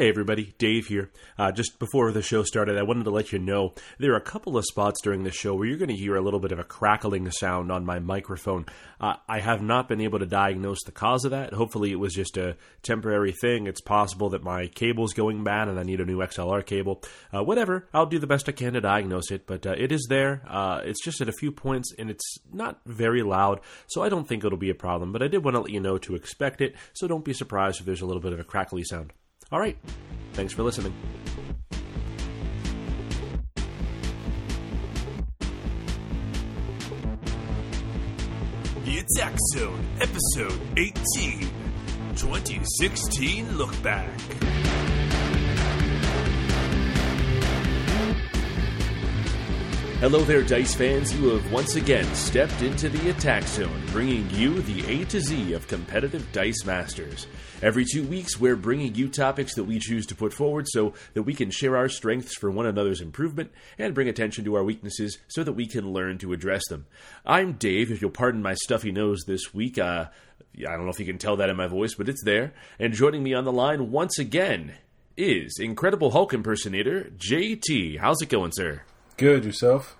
Hey everybody, Dave here. Uh, just before the show started, I wanted to let you know there are a couple of spots during the show where you're going to hear a little bit of a crackling sound on my microphone. Uh, I have not been able to diagnose the cause of that. Hopefully, it was just a temporary thing. It's possible that my cable's going bad and I need a new XLR cable. Uh, whatever, I'll do the best I can to diagnose it, but uh, it is there. Uh, it's just at a few points and it's not very loud, so I don't think it'll be a problem. But I did want to let you know to expect it, so don't be surprised if there's a little bit of a crackly sound. All right. Thanks for listening. The Attack Zone, Episode 18 2016 Look Back. Hello there, Dice fans. You have once again stepped into the Attack Zone, bringing you the A to Z of competitive Dice Masters. Every two weeks, we're bringing you topics that we choose to put forward so that we can share our strengths for one another's improvement and bring attention to our weaknesses so that we can learn to address them. I'm Dave, if you'll pardon my stuffy nose this week. Uh, I don't know if you can tell that in my voice, but it's there. And joining me on the line once again is Incredible Hulk impersonator JT. How's it going, sir? Good yourself.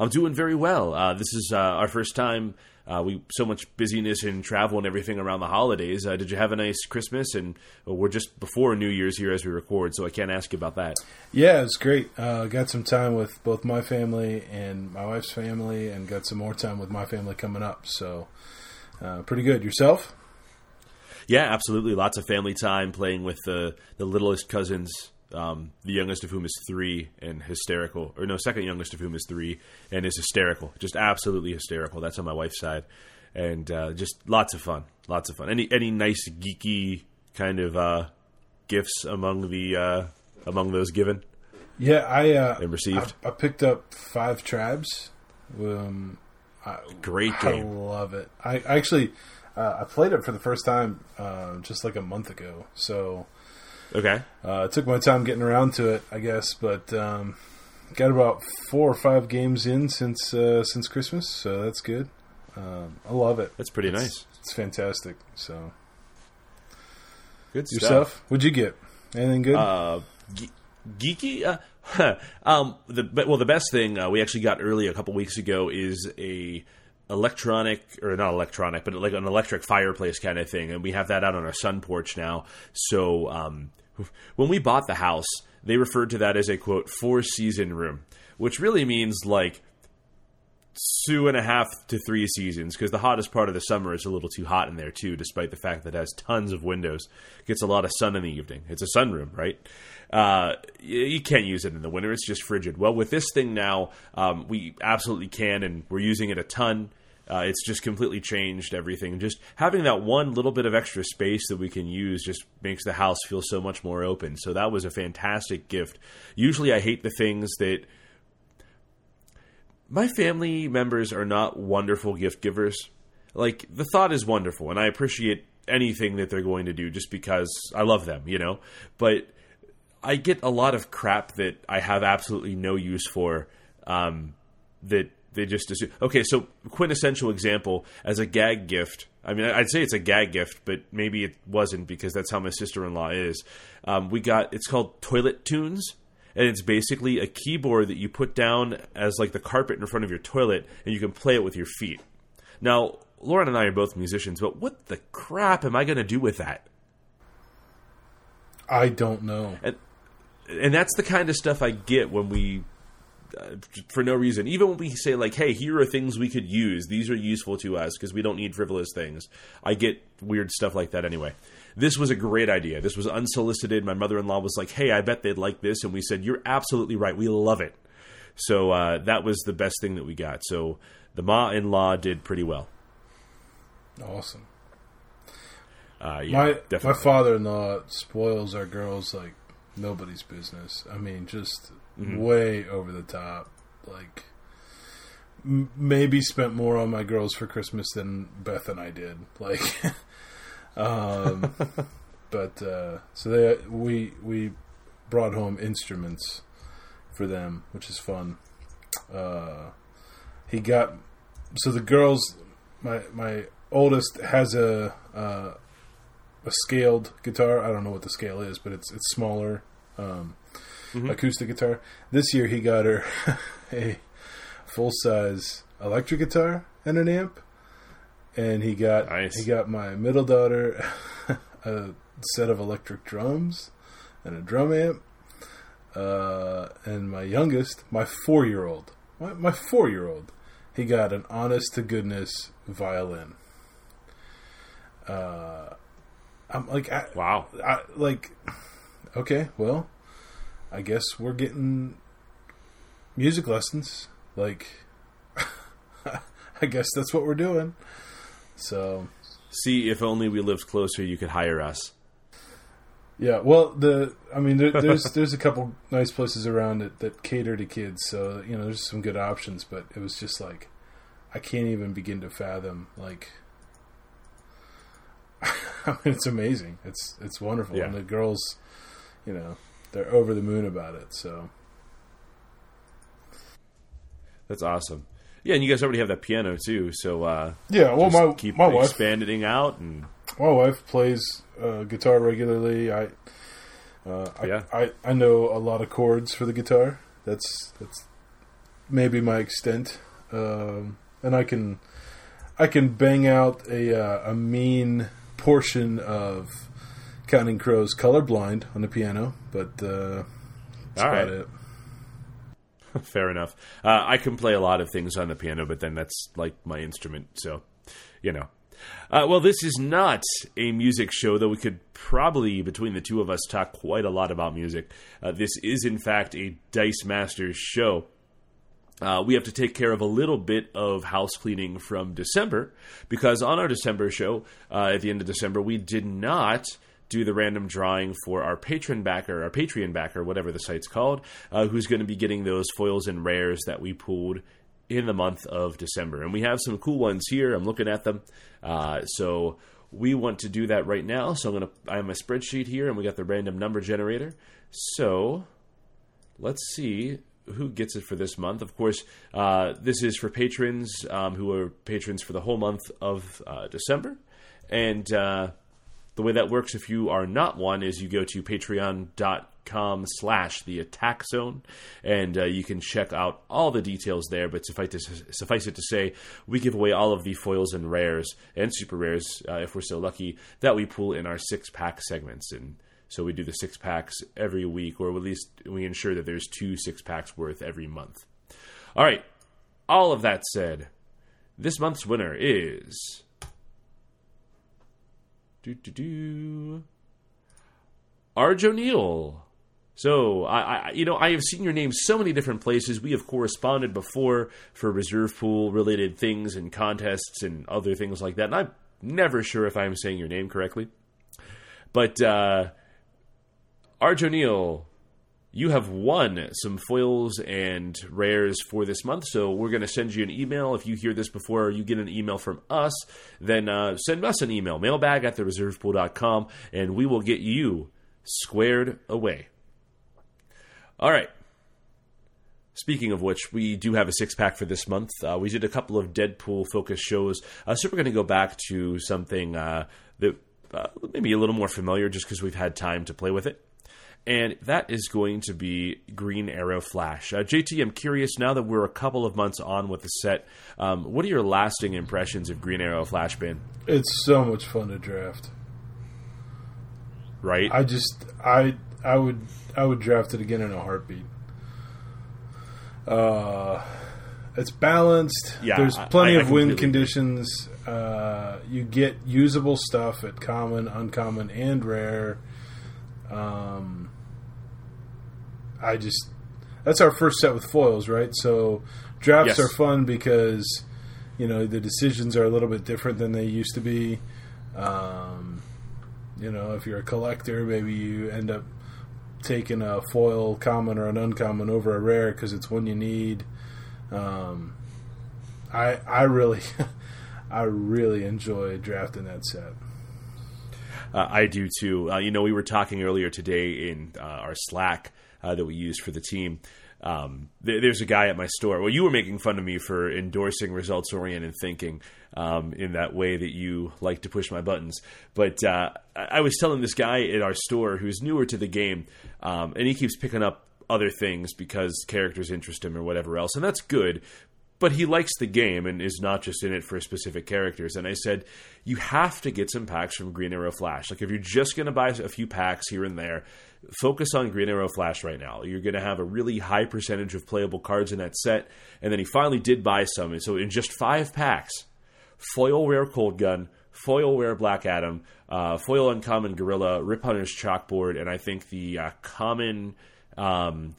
I'm doing very well. Uh, this is uh, our first time. Uh, we so much busyness and travel and everything around the holidays. Uh, did you have a nice Christmas? And well, we're just before New Year's here as we record, so I can't ask you about that. Yeah, it's great. Uh, got some time with both my family and my wife's family, and got some more time with my family coming up. So, uh, pretty good. Yourself? Yeah, absolutely. Lots of family time playing with the the littlest cousins um, the youngest of whom is three and hysterical, or no, second youngest of whom is three and is hysterical, just absolutely hysterical. That's on my wife's side, and uh, just lots of fun, lots of fun. Any any nice geeky kind of uh, gifts among the uh, among those given? Yeah, I uh, and received. I, I, picked up five tribes. Um, I, Great game. I love it. I actually uh, I played it for the first time uh, just like a month ago, so. Okay. Uh, it took my time getting around to it, I guess, but um, got about four or five games in since uh, since Christmas, so that's good. Um, I love it. That's pretty it's, nice. It's fantastic. So, good yourself. Stuff. What'd you get? Anything good? Uh, ge- geeky. Uh, um, the well, the best thing uh, we actually got early a couple weeks ago is a electronic or not electronic, but like an electric fireplace kind of thing, and we have that out on our sun porch now. So um, when we bought the house, they referred to that as a quote four season room, which really means like two and a half to three seasons because the hottest part of the summer is a little too hot in there too, despite the fact that it has tons of windows, gets a lot of sun in the evening. It's a sunroom, right? Uh, you can't use it in the winter; it's just frigid. Well, with this thing now, um, we absolutely can, and we're using it a ton. Uh, it's just completely changed everything. Just having that one little bit of extra space that we can use just makes the house feel so much more open. So that was a fantastic gift. Usually, I hate the things that my family members are not wonderful gift givers. Like the thought is wonderful, and I appreciate anything that they're going to do just because I love them, you know. But I get a lot of crap that I have absolutely no use for. Um, that they just assume. Okay, so quintessential example as a gag gift. I mean, I'd say it's a gag gift, but maybe it wasn't because that's how my sister in law is. Um, we got it's called Toilet Tunes, and it's basically a keyboard that you put down as like the carpet in front of your toilet, and you can play it with your feet. Now, Lauren and I are both musicians, but what the crap am I going to do with that? I don't know. And, and that's the kind of stuff I get when we uh, for no reason. Even when we say like, "Hey, here are things we could use. These are useful to us because we don't need frivolous things." I get weird stuff like that anyway. This was a great idea. This was unsolicited. My mother-in-law was like, "Hey, I bet they'd like this," and we said, "You're absolutely right. We love it." So uh, that was the best thing that we got. So the ma-in-law did pretty well. Awesome. Uh, yeah, my definitely. my father-in-law spoils our girls like nobody's business. I mean, just mm-hmm. way over the top. Like m- maybe spent more on my girls for Christmas than Beth and I did. Like, um, but uh, so they we we brought home instruments for them, which is fun. Uh, he got so the girls. My my oldest has a uh, a scaled guitar. I don't know what the scale is, but it's it's smaller. Um, Acoustic guitar. This year he got her a full size electric guitar and an amp, and he got Nice. he got my middle daughter a set of electric drums and a drum amp, uh, and my youngest, my four year old, my, my four year old, he got an honest to goodness violin. Uh, I'm like, I, Wow. I, like, okay, well, I guess we're getting music lessons. Like, I guess that's what we're doing. So, See, if only we lived closer, you could hire us. yeah. Well, the I mean, there, there's there's a couple nice places around that that cater to kids. So you know, there's some good options. But it was just like, I can't even begin to fathom. Like, I mean, it's amazing. It's it's wonderful, Yeah. and the girls, you know, they're over the moon about it. So. That's awesome. Yeah, and you guys already have that piano too, so uh, Yeah, well, my keep my wife expanding out and my wife plays uh, guitar regularly. I, uh, I, Yeah. I I know a lot of chords for the guitar. That's that's maybe my extent, um, and I can I can bang out a uh, a mean portion of Counting Crows "Colorblind" on the piano, but uh, that's All about right. it. Fair enough. Uh, I can play a lot of things on the piano, but then that's like my instrument, so you know. Uh, well, this is not a music show, though we could probably, between the two of us, talk quite a lot about music. Uh, this is, in fact, a Dice Masters show. Uh, we have to take care of a little bit of house cleaning from December because on our December show, uh, at the end of December, we did not do the random drawing for our patron backer, our Patreon backer, whatever the site's called, uh, who's going to be getting those foils and rares that we pulled in the month of December. And we have some cool ones here. I'm looking at them. Uh, so we want to do that right now. So I'm going to, I have my spreadsheet here and we got the random number generator. So let's see who gets it for this month. Of course, uh, this is for patrons um, who are patrons for the whole month of uh, December. And uh, the way that works, if you are not one, is you go to patreon.com slash the attack zone and uh, you can check out all the details there. But suffice, to, suffice it to say, we give away all of the foils and rares and super rares, uh, if we're so lucky, that we pull in our six pack segments. And so we do the six packs every week, or at least we ensure that there's two six packs worth every month. All right. All of that said, this month's winner is. Do do do. Arj O'Neill. So I, I, you know, I have seen your name so many different places. We have corresponded before for reserve pool related things and contests and other things like that. And I'm never sure if I'm saying your name correctly. But uh, Arj O'Neill, you have won some foils and rares for this month. So we're going to send you an email. If you hear this before you get an email from us, then uh, send us an email, mailbag at thereservepool.com, and we will get you squared away. All right. Speaking of which, we do have a six pack for this month. Uh, we did a couple of Deadpool focused shows, uh, so we're going to go back to something uh, that uh, maybe a little more familiar just because we've had time to play with it. And that is going to be Green Arrow Flash. Uh, JT, I'm curious now that we're a couple of months on with the set, um, what are your lasting impressions of Green Arrow Flash been? It's so much fun to draft. Right? I just I I would I would draft it again in a heartbeat. Uh, it's balanced. Yeah, There's plenty I- I of win conditions. Uh, you get usable stuff at common, uncommon, and rare. Um, I just that's our first set with foils, right? So drafts Yes. are fun because you know the decisions are a little bit different than they used to be. Um, you know, if you're a collector, maybe you end up taking a foil common or an uncommon over a rare because it's one you need. Um, I I really I really enjoy drafting that set. Uh, I do too. Uh, you know, we were talking earlier today in uh, our Slack uh, that we use for the team. um, th- there's a guy at my store. Well, you were making fun of me for endorsing results oriented thinking um, in that way that you like to push my buttons. But uh, I-, I was telling this guy at our store who's newer to the game, um, and he keeps picking up other things because characters interest him or whatever else, and that's good. But he likes the game and is not just in it for specific characters. And I said, you have to get some packs from Green Arrow Flash. Like if you're just going to buy a few packs here and there, focus on Green Arrow Flash right now. You're going to have a really high percentage of playable cards in that set. And then he finally did buy some. And so in just five packs, foil rare Cold Gun, foil rare Black Adam, uh, foil uncommon Gorilla, Rip Hunter's Chalkboard, and I think the uh, common. Um,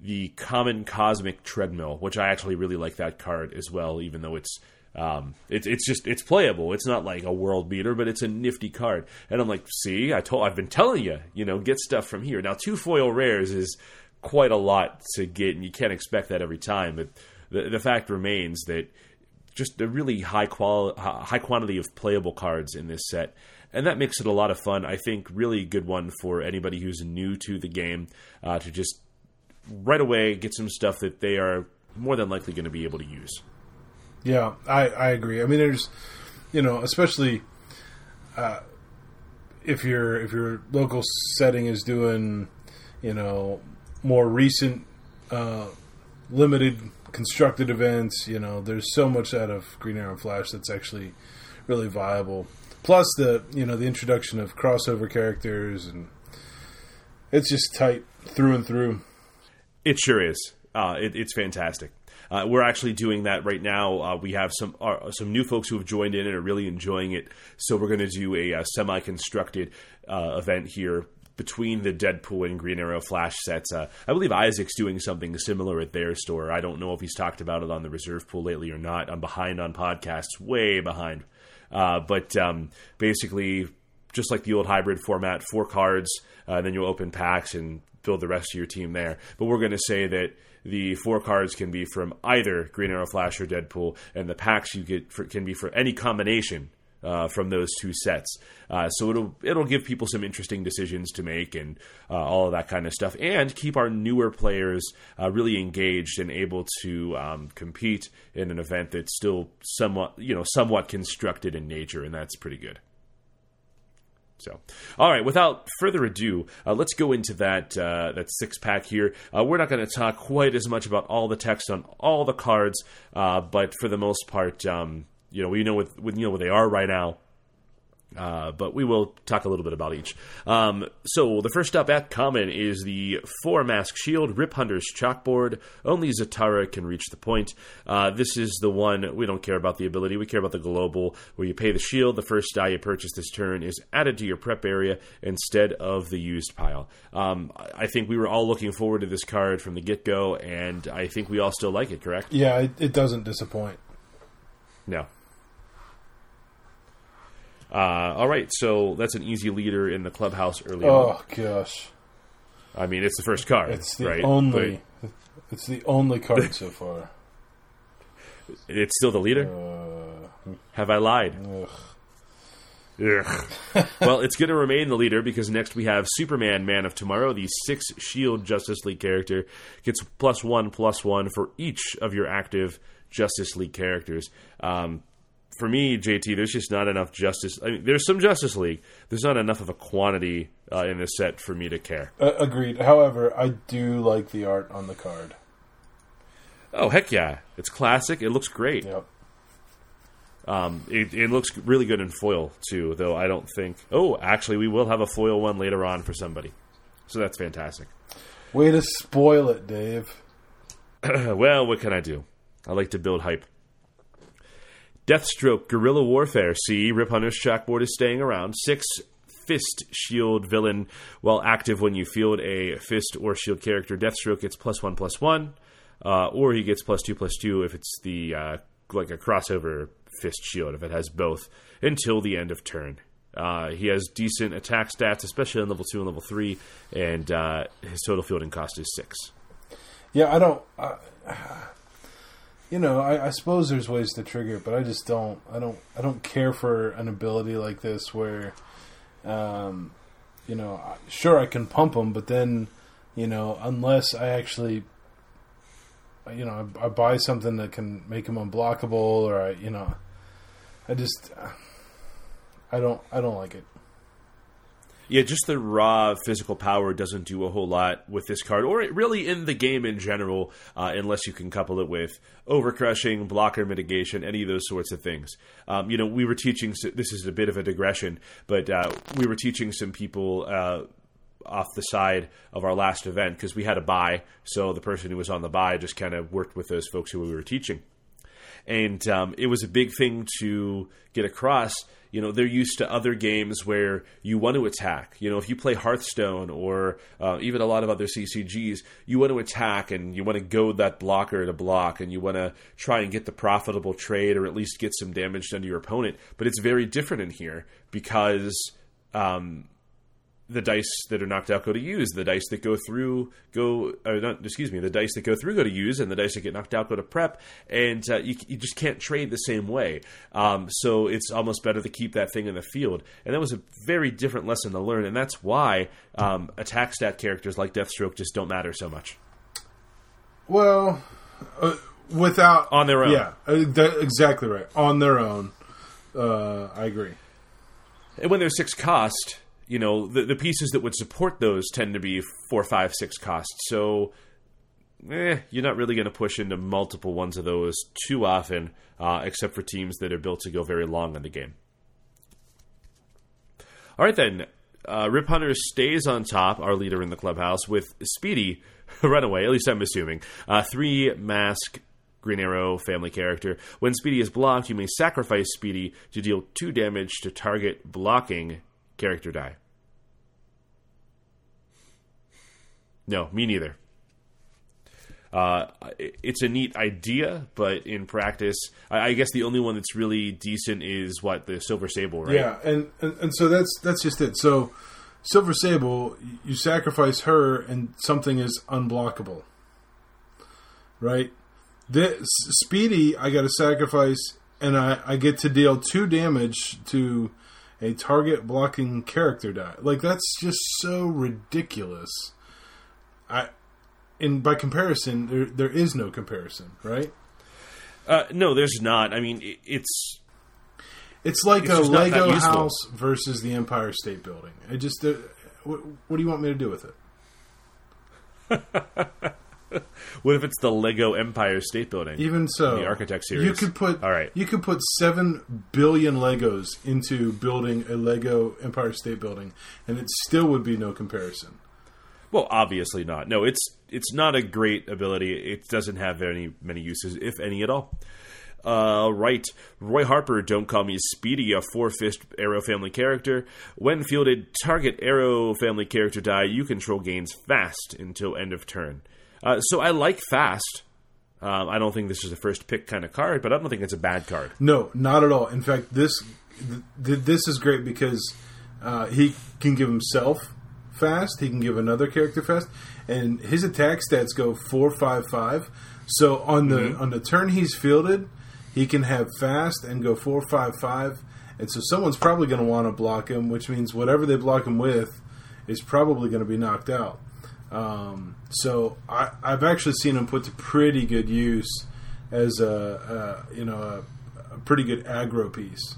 the common cosmic treadmill, which I actually really like that card as well, even though it's um, it's it's just it's playable. It's not like a world beater, but it's a nifty card. And I'm like, see, I told I've been telling you, you know, get stuff from here. Now, two foil rares is quite a lot to get, and you can't expect that every time. But the the fact remains that just a really high quality, high quantity of playable cards in this set, and that makes it a lot of fun. I think really good one for anybody who's new to the game uh, to just right away get some stuff that they are more than likely going to be able to use. Yeah, I, I agree. I mean, there's, you know, especially uh, if your if your local setting is doing, you know, more recent uh, limited constructed events. You know, there's so much out of Green Arrow and Flash that's actually really viable. Plus the you know the introduction of crossover characters and it's just tight through and through. It sure is. Uh, it, it's fantastic. Uh, we're actually doing that right now. Uh, we have some uh, some new folks who have joined in and are really enjoying it. So we're going to do a, uh, semi-constructed uh, event here between the Deadpool and Green Arrow Flash sets. I believe Isaac's doing something similar at their store. I don't know if he's talked about it on the reserve pool lately or not. I'm behind on podcasts, way behind. but um, basically, just like the old hybrid format, four cards, and then you'll open packs and build the rest of your team there. But we're going to say that the four cards can be from either Green Arrow, Flash, or Deadpool, and the packs you get for, can be for any combination uh, from those two sets. Uh, so it'll it'll give people some interesting decisions to make and uh, all of that kind of stuff, and keep our newer players uh, really engaged and able to um, compete in an event that's still somewhat you know somewhat constructed in nature, and that's pretty good. So, all right. Without further ado, uh, let's go into that uh, that six pack here. Uh, we're not going to talk quite as much about all the text on all the cards, uh, but for the most part, um, you know, we know what we know what they are right now. Uh, but we will talk a little bit about each. Um, so the first up at common is the four mask shield Rip Hunter's chalkboard. Only Zatara can reach the point. Uh, this is the one we don't care about the ability. We care about the global, where you pay the shield. The first die you purchase this turn is added to your prep area instead of the used pile. Um, I think we were all looking forward to this card from the get go, and I think we all still like it. Correct? Yeah, it, it doesn't disappoint. No. Uh, all right, so that's an easy leader in the clubhouse early on. Oh gosh, I mean, it's the first card. it's the right? only. It's the only card so far. It's still the leader. Uh, Have I lied? ugh. Ugh. well, it's going to remain the leader because next we have Superman, Man of Tomorrow, the six Shield Justice League character, gets plus one, plus one for each of your active Justice League characters. Um, for me, JT, there's just not enough Justice. I mean, there's some Justice League. There's not enough of a quantity uh, in this set for me to care. Uh, agreed. However, I do like the art on the card. Oh heck yeah, it's classic. It looks great. Yep. Um, it, it looks really good in foil too, though I don't think. Oh, actually, we will have a foil one later on for somebody, so that's fantastic. Way to spoil it, Dave. well, what can I do? I like to build hype. Deathstroke, Guerrilla Warfare. See, Rip Hunter's chalkboard is staying around. Six Fist Shield villain. While active when you field a Fist or Shield character, Deathstroke gets plus one, plus one. Uh, or he gets plus two, plus two if it's the uh, like a crossover Fist Shield, if it has both, until the end of turn. Uh, he has decent attack stats, especially on level two and level three, and uh, his total fielding cost is six. Yeah, I don't. You know, I, I suppose there's ways to trigger it, but I just don't. I don't. I don't care for an ability like this where, um, you know, sure I can pump them, but then, you know, unless I actually you know, I, I buy something that can make them unblockable, or I, you know, I just, I don't, I don't like it. Yeah, just the raw physical power doesn't do a whole lot with this card, or really in the game in general, uh, unless you can couple it with overcrushing, blocker mitigation, any of those sorts of things. Um, you know, we were teaching. This is a bit of a digression, but uh, we were teaching some people. Uh, off the side of our last event because we had a buy, so the person who was on the buy just kind of worked with those folks who we were teaching, and um, it was a big thing to get across you know they're used to other games where you want to attack. You know if you play hearthstone or uh, even a lot of other ccgs you want to attack and you want to goad that blocker to block and you want to try and get the profitable trade or at least get some damage done to your opponent. But it's very different in here because um, the dice that are knocked out go to use. The dice that go through go, or not, excuse me, the dice that go through go to use, and the dice that get knocked out go to prep. And uh, you, you, just can't trade the same way. Um, so it's almost better to keep that thing in the field. And that was a very different lesson to learn, and that's why um, attack stat characters like Deathstroke just don't matter so much. Well, uh, without on their own, yeah, uh, exactly right. On their own, uh, I agree. And when they're six cost you know the, the pieces that would support those tend to be four, five, six costs. So, eh, you're not really going to push into multiple ones of those too often, uh, except for teams that are built to go very long in the game. All right, then. Uh, Rip Hunter stays on top, our leader in the clubhouse, with Speedy Runaway, at least I'm assuming. Uh, three mask Green Arrow family character. When Speedy is blocked, you may sacrifice Speedy to deal two damage to target blocking character die. No, me neither. Uh, it's a neat idea, but in practice, I, guess the only one that's really decent is what the Silver Sable, right? Yeah, and, and, and so that's that's just it. So Silver Sable, you sacrifice her, and something is unblockable, right? This Speedy, I got to sacrifice, and I, I get to deal two damage to a target blocking character die. Like that's just so ridiculous. I and by comparison, there there is no comparison, right? Uh, no, there's not. I mean, it, it's it's like it's a Lego house versus the Empire State Building. I just, uh, what, what do you want me to do with it? what if it's the Lego Empire State Building? Even so, the Architect series. You could put all right. You could put seven billion Legos into building a Lego Empire State Building, and it still would be no comparison. Well, obviously not. No, it's it's not a great ability. It doesn't have any many uses, if any at all. Uh, right. Roy Harper, Don't Call Me Speedy, a four fist arrow family character. When fielded, target arrow family character die you control gains fast until end of turn. Uh, so I like fast. Um, I don't think this is a first pick kind of card, but I don't think it's a bad card. No, not at all. In fact, this th- this is great because uh, he can give himself fast. He can give another character fast, and his attack stats go four five five. So on the mm-hmm. on the turn he's fielded, he can have fast and go four five five. And so someone's probably going to want to block him, which means whatever they block him with is probably going to be knocked out. Um, so I, have actually seen him put to pretty good use as a, a you know a, a, pretty good aggro piece.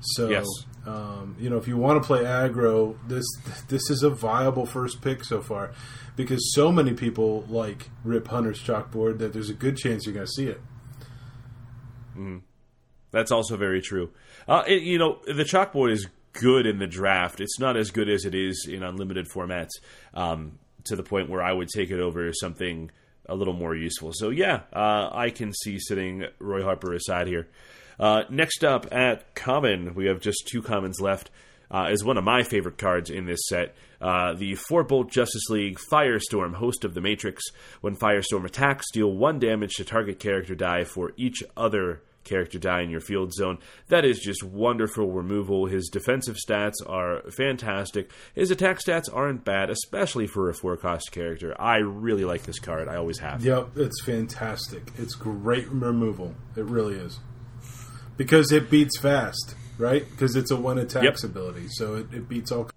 So yes. um, you know if you want to play aggro, this this is a viable first pick so far because so many people like Rip Hunter's chalkboard that there's a good chance you're going to see it. Mm. That's also very true. Uh, it, you know the chalkboard is good in the draft. It's not as good as it is in unlimited formats. Um, to the point where I would take it over something a little more useful. So yeah, uh, I can see sitting Roy Harper aside here. Uh, next up at common, we have just two commons left. Uh, is one of my favorite cards in this set. Uh, the Four Bolt Justice League Firestorm, host of the Matrix. When Firestorm attacks, deal one damage to target character die for each other character die in your field zone. That is just wonderful removal. His defensive stats are fantastic. His attack stats aren't bad, especially for a four cost character. I really like this card. I always have. Yep, it's fantastic. It's great removal. It really is. Because it beats fast, right? Because it's a one attacks yep. ability, so it, it, beats all.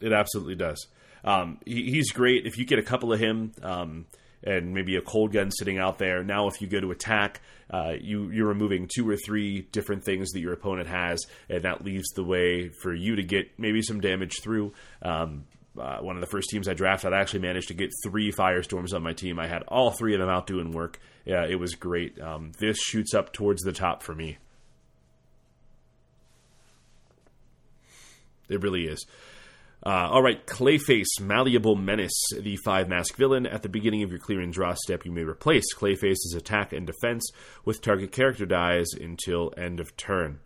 It absolutely does. Um, he, he's great. If you get a couple of him, um, and maybe a cold gun sitting out there. Now, if you go to attack, uh, you you're removing two or three different things that your opponent has, and that leaves the way for you to get maybe some damage through. Um, uh, one of the first teams I drafted, I actually managed to get three firestorms on my team. I had all three of them out doing work. Yeah, it was great. Um, this shoots up towards the top for me. It really is. Uh, all right, Clayface, Malleable Menace, the five mask villain. At the beginning of your clear and draw step, you may replace Clayface's attack and defense with target character dies until end of turn.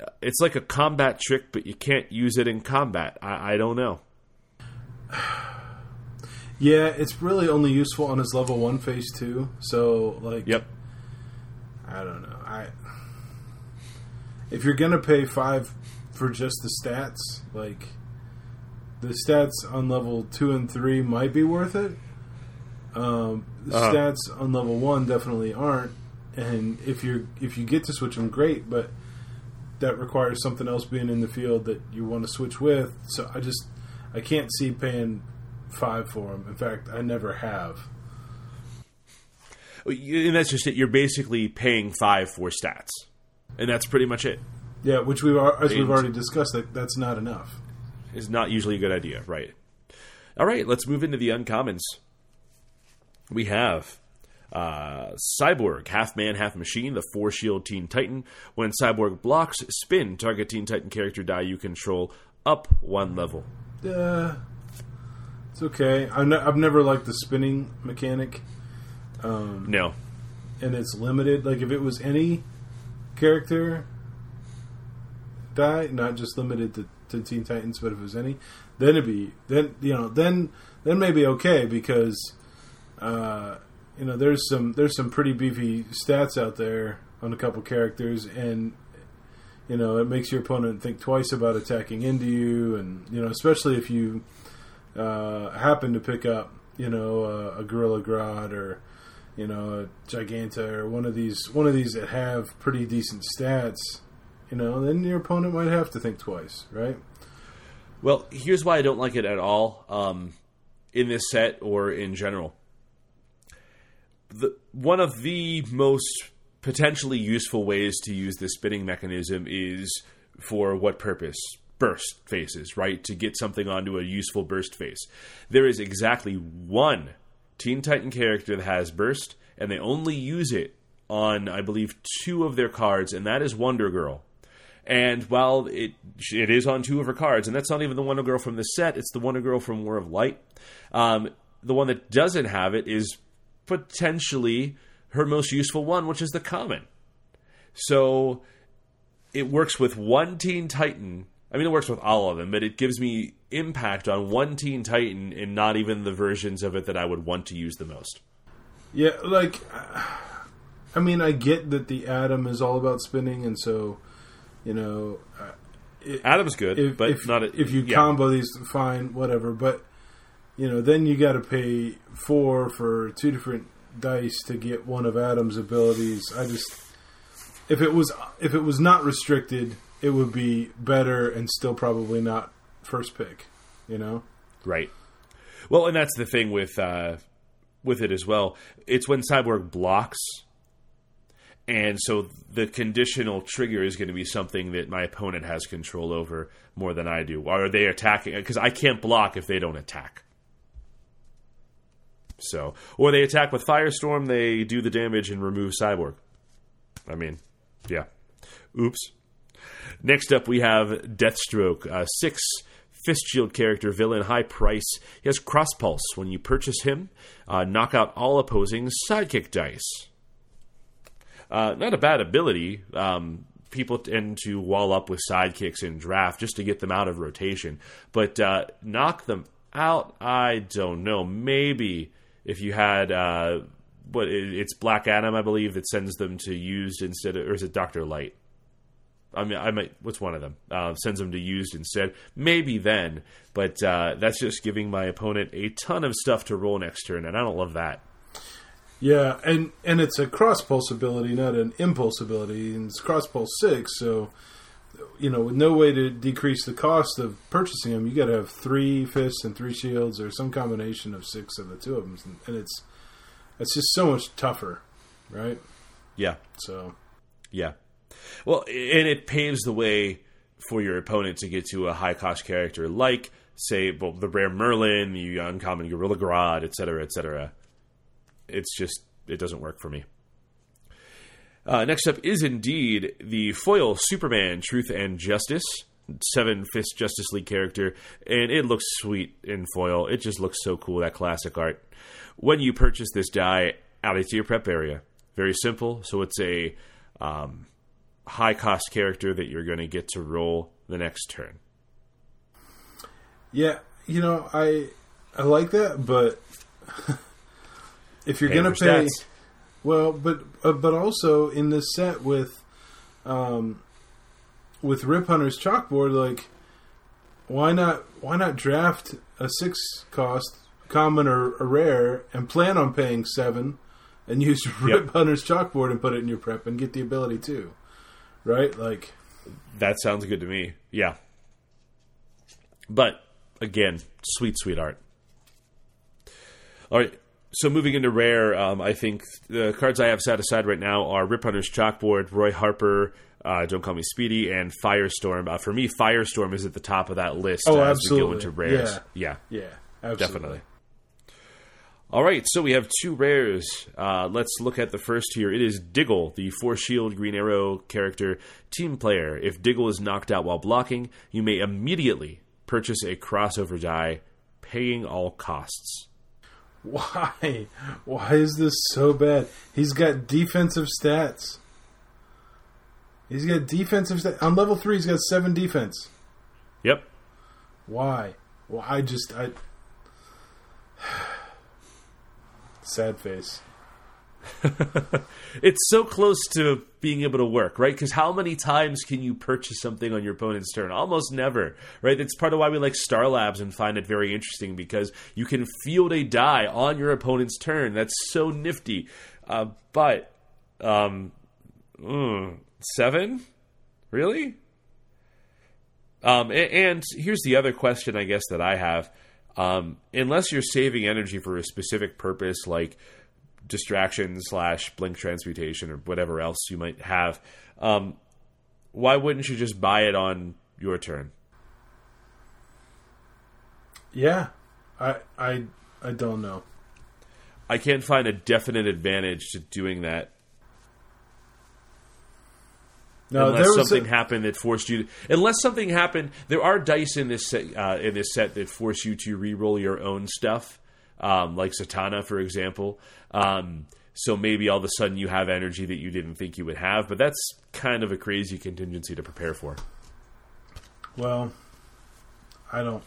Uh, It's like a combat trick, but you can't use it in combat. I, I don't know. Yeah, it's really only useful on his level one phase two. So like, Yep. I don't know. I if you're gonna pay five for just the stats, like the stats on level two and three might be worth it. Um, the Uh-huh. stats on level one definitely aren't. And if you're if you get to switch them, great. But that requires something else being in the field that you want to switch with. So I just I can't see paying five for them. In fact, I never have. And that's just it. You're basically paying five for stats, and that's pretty much it. Yeah, which we are as we've already discussed. That that's not enough. Is not usually a good idea, right? All right, let's move into the uncommons. We have uh, Cyborg, half man, half machine, the four shield Teen Titan. When Cyborg blocks, spin target Teen Titan character die you control up one level. Uh, it's okay. I've, ne- I've never liked the spinning mechanic, Um, No, and it's limited. Like if it was any character die, not just limited to, to Teen Titans, but if it was any, then it'd be then you know then then maybe okay because uh, you know there's some there's some pretty beefy stats out there on a couple characters and you know it makes your opponent think twice about attacking into you and you know especially if you uh, happen to pick up you know a, a gorilla grodd or you know a giganta or one of these one of these that have pretty decent stats you know then your opponent might have to think twice right Well, here's why I don't like it at all um, in this set or in general. The, one of the most potentially useful ways to use the spinning mechanism is for what purpose? Burst faces, right? To get something onto a useful burst face. There is exactly one Teen Titan character that has burst, and they only use it on, I believe, two of their cards, and that is Wonder Girl. And while it it is on two of her cards, and that's not even the Wonder Girl from the set, it's the Wonder Girl from War of Light. Um, the one that doesn't have it is potentially her most useful one, which is the common. So it works with one Teen Titan. I mean, it works with all of them, but it gives me impact on one Teen Titan and not even the versions of it that I would want to use the most. Yeah, like I mean, I get that the atom is all about spinning, and so you know, uh, it, Atom's good, if, but if, not a, if you yeah. combo these, fine, whatever. But you know, then you got to pay four for two different dice to get one of Atom's abilities. I just if it was if it was not restricted, it would be better and still probably not first pick. You know, Right. Well, and that's the thing with uh, with it as well. It's when Cyborg blocks, and so the conditional trigger is going to be something that my opponent has control over more than I do. Are they attacking? Because I can't block if they don't attack. So, or they attack with Firestorm, they do the damage and remove Cyborg. I mean, yeah. Oops. Next up, we have Deathstroke, uh, six fist shield character villain, high price. He has cross pulse. When you purchase him, uh, knock out all opposing sidekick dice. Uh, not a bad ability. Um, people tend to wall up with sidekicks in draft just to get them out of rotation, but uh, knock them out. I don't know. Maybe if you had. Uh, it- it's Black Adam, I believe, that sends them to used instead of, or is it Doctor Light? I mean, I might. What's one of them? Uh, sends them to used instead. Maybe then, but uh, that's just giving my opponent a ton of stuff to roll next turn, and I don't love that. Yeah, and and it's a cross pulse ability, not an impulse ability, and it's cross pulse six. So, you know, with no way to decrease the cost of purchasing them, you got to have three fists and three shields, or some combination of six of the two of them, and it's it's just so much tougher, right? Yeah, So yeah. Well, and it paves the way for your opponent to get to a high cost character like, say, well, the rare Merlin, the uncommon Gorilla Grodd, etc., etc. It's just it doesn't work for me. Uh, next up is indeed the foil Superman Truth and Justice. Seven Fist Justice League character, and it looks sweet in foil. It just looks so cool, that classic art. When you purchase this die, add it to your prep area. Very simple. So it's a um, high cost character that you're going to get to roll the next turn. yeah, you know, I I like that, but if you're gonna pay, stats. well, but uh, but also in this set with, um, with Rip Hunter's chalkboard, like, why not why not draft a six cost common or a rare and plan on paying seven, and use Rip Hunter's chalkboard and put it in your prep and get the ability too, right? Like, That sounds good to me. Yeah. But again, sweet, sweet art. All right. So moving into rare, um, I think the cards I have set aside right now are Rip Hunter's Chalkboard, Roy Harper, uh, Don't Call Me Speedy, and Firestorm. Uh, for me, Firestorm is at the top of that list Oh, as we go absolutely. into rares. Yeah. yeah. yeah, absolutely. Definitely. All right, so we have two rares. Uh, let's look at the first here. It is Diggle, the four shield Green Arrow character, team player. If Diggle is knocked out while blocking, you may immediately purchase a crossover die, paying all costs. Why? Why is this so bad? He's got defensive stats. He's got defensive stats. On level 3, he's got 7 defense. Yep. Why? Well, I just. I. Sad face. It's so close to being able to work, right? Because how many times can you purchase something on your opponent's turn? Almost never, right? That's part of why we like Star Labs and find it very interesting because you can field a die on your opponent's turn. That's so nifty. Uh, but um, mm, seven, really? Um, and here's the other question, I guess that I have. Um, unless you're saving energy for a specific purpose, like distraction slash blink transmutation or whatever else you might have, um, why wouldn't you just buy it on your turn? Yeah. I. I. I don't know. I can't find a definite advantage to doing that No, unless there was something a, happened that forced you. To, unless something happened, there are dice in this set, uh, in this set that force you to re-roll your own stuff, um, like Satana, for example. Um, so maybe all of a sudden you have energy that you didn't think you would have, but that's kind of a crazy contingency to prepare for. Well, I don't.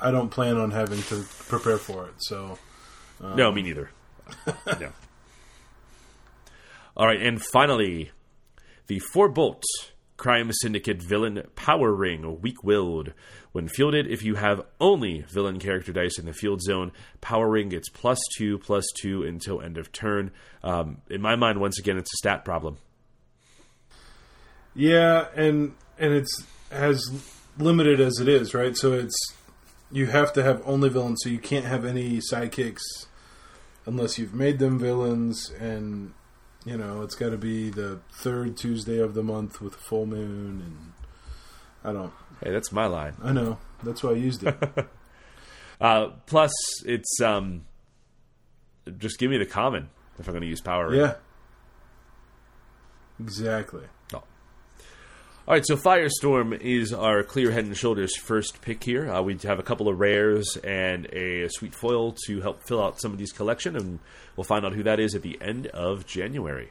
I don't plan on having to prepare for it. So no, me neither. no. All right, and finally, the four bolt crime syndicate villain power ring, weak willed. When fielded, if you have only villain character dice in the field zone, power ring gets plus two, plus two until end of turn. Um, in my mind, once again, it's a stat problem. Yeah, and and it's as limited as it is, right? So it's you have to have only villains, so you can't have any sidekicks unless you've made them villains, and you know it's got to be the third Tuesday of the month with a full moon, and I don't. Hey, that's my line. I know that's why I used it. Uh, plus, it's um, just give me the common if I'm going to use power yeah, exactly. All right, so Firestorm is our clear head and shoulders first pick here. Uh, we have a couple of rares and a sweet foil to help fill out somebody's collection, and we'll find out who that is at the end of January.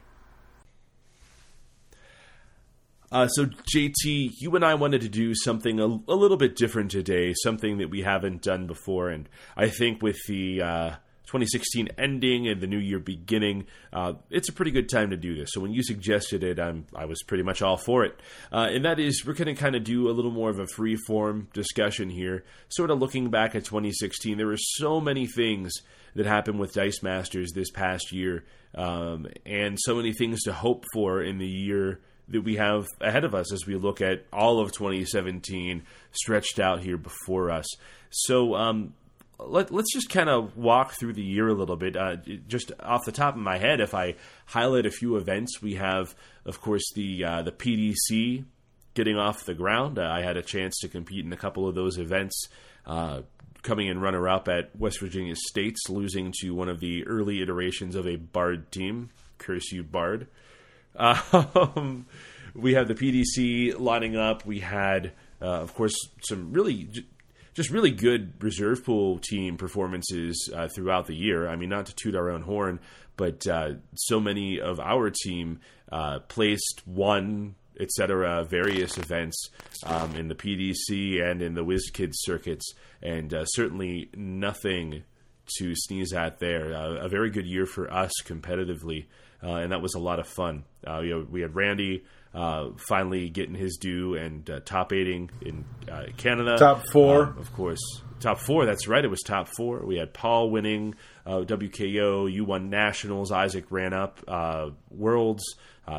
Uh, so, JT, you and I wanted to do something a, a little bit different today, something that we haven't done before, and I think with the uh, 2016 ending and the new year beginning, uh, it's a pretty good time to do this. So when you suggested it, I'm, I was pretty much all for it. Uh, and that is, we're going to kind of do a little more of a free form discussion here, sort of looking back at 2016. There were so many things that happened with Dice Masters this past year, um, and so many things to hope for in the year that we have ahead of us as we look at all of 2017 stretched out here before us. So, um, let, us just kind of walk through the year a little bit. Uh, just off the top of my head, if I highlight a few events, we have, of course, the uh, the PDC getting off the ground. Uh, I had a chance to compete in a couple of those events. Uh, coming in runner up at West Virginia States, losing to one of the early iterations of a Bard team. Curse you, Bard. Um, we have the PDC lining up. We had, uh, of course, some really just really good reserve pool team performances uh, throughout the year. I mean, not to toot our own horn, but uh, so many of our team uh, placed, won, etc., various events um, in the PDC and in the WizKids circuits, and uh, certainly nothing to sneeze at there. Uh, a very good year for us competitively, uh, and that was a lot of fun. You know, we had Randy uh, finally getting his due and uh, top eighting in Canada. Top four. Um, of course. Top four, that's right. It was top four. We had Paul winning WKO, you won Nationals, Isaac ran up Worlds,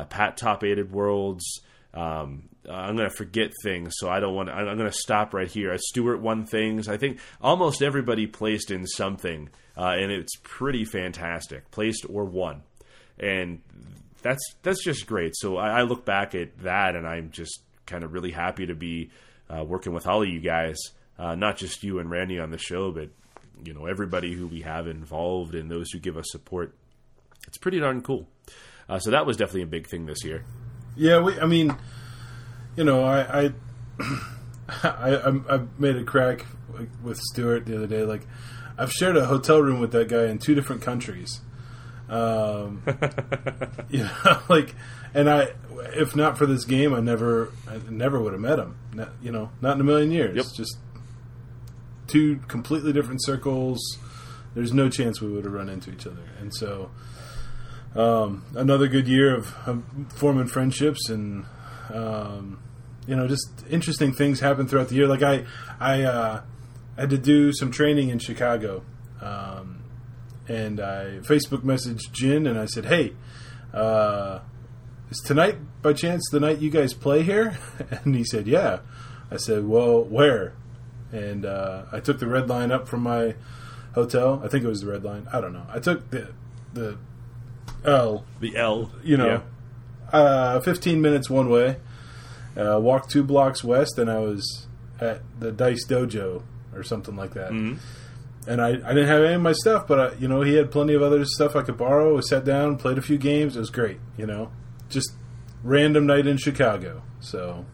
Pat top eighted Worlds. Um, I'm going to forget things, so I don't want. I'm going to stop right here. Stewart won things. I think almost everybody placed in something, uh, and it's pretty fantastic. Placed or won, and that's that's just great. So I, I look back at that, and I'm just kind of really happy to be uh, working with all of you guys, uh, not just you and Randy on the show, but you know everybody who we have involved and those who give us support. It's pretty darn cool. Uh, so that was definitely a big thing this year. Yeah, we. I mean, you know, I, I, I, I made a crack with Stewart the other day. Like, I've shared a hotel room with that guy in two different countries. Um, you know, like, and I, if not for this game, I never, I never would have met him. Not, you know, not in a million years. Yep. Just two completely different circles. There's no chance we would have run into each other, and so um, another good year of, of, forming friendships and um, you know just interesting things happen throughout the year. Like I I uh, had to do some training in Chicago, um, and I Facebook messaged Jin and I said, "Hey, uh, is tonight by chance the night you guys play here?" and he said, "Yeah." I said, "Well, where?" And uh, I took the red line up from my hotel. I think it was the red line. I don't know. I took the the L. The L. You know, yeah. uh, 15 minutes one way. Uh, walked two blocks west, and I was at the Dice Dojo or something like that. Mm-hmm. And I, I didn't have any of my stuff, but I, you know he had plenty of other stuff I could borrow. I sat down, played a few games. It was great. You know, just random night in Chicago. So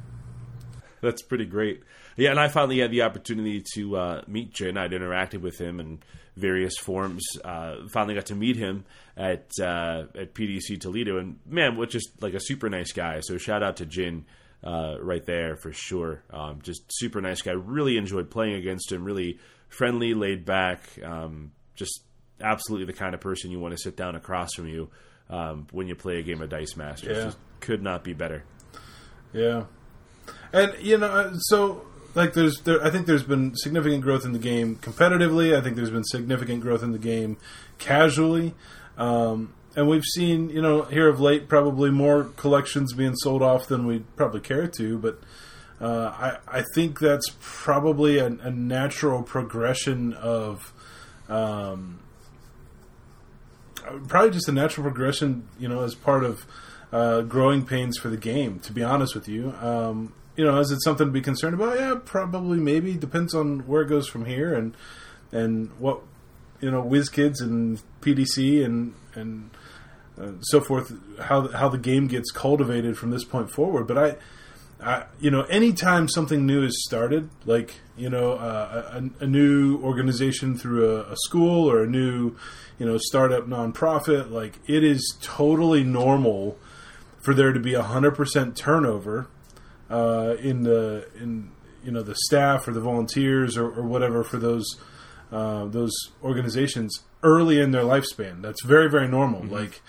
that's pretty great. Yeah, and I finally had the opportunity to uh, meet Jin. I'd interacted with him in various forms. Uh, finally got to meet him at uh, at PDC Toledo, and man, was just like a super nice guy. So shout out to Jin. Uh, right there for sure. Um, just super nice guy. Really enjoyed playing against him. Really friendly, laid back. Um, just absolutely the kind of person you want to sit down across from you um, when you play a game of Dice Masters. Yeah. Just could not be better. Yeah, and you know, uh, so like there's there, I think there's been significant growth in the game competitively. I think there's been significant growth in the game casually. Um, and we've seen, you know, here of late, probably more collections being sold off than we'd probably care to. But uh, I, I think that's probably a, a natural progression of, um, probably just a natural progression, you know, as part of uh, growing pains for the game. To be honest with you, um, you know, is it something to be concerned about? Yeah, probably, maybe depends on where it goes from here and and what you know, WizKids and PDC and and uh, so forth, how how the game gets cultivated from this point forward. But I, I you know, anytime something new is started, like you know, uh, a, a, new organization through a, a, school or a new, you know, startup nonprofit, like it is totally normal for there to be a hundred percent turnover uh, in the in you know the staff or the volunteers or, or whatever for those uh, those organizations early in their lifespan. That's very very normal. Mm-hmm. Like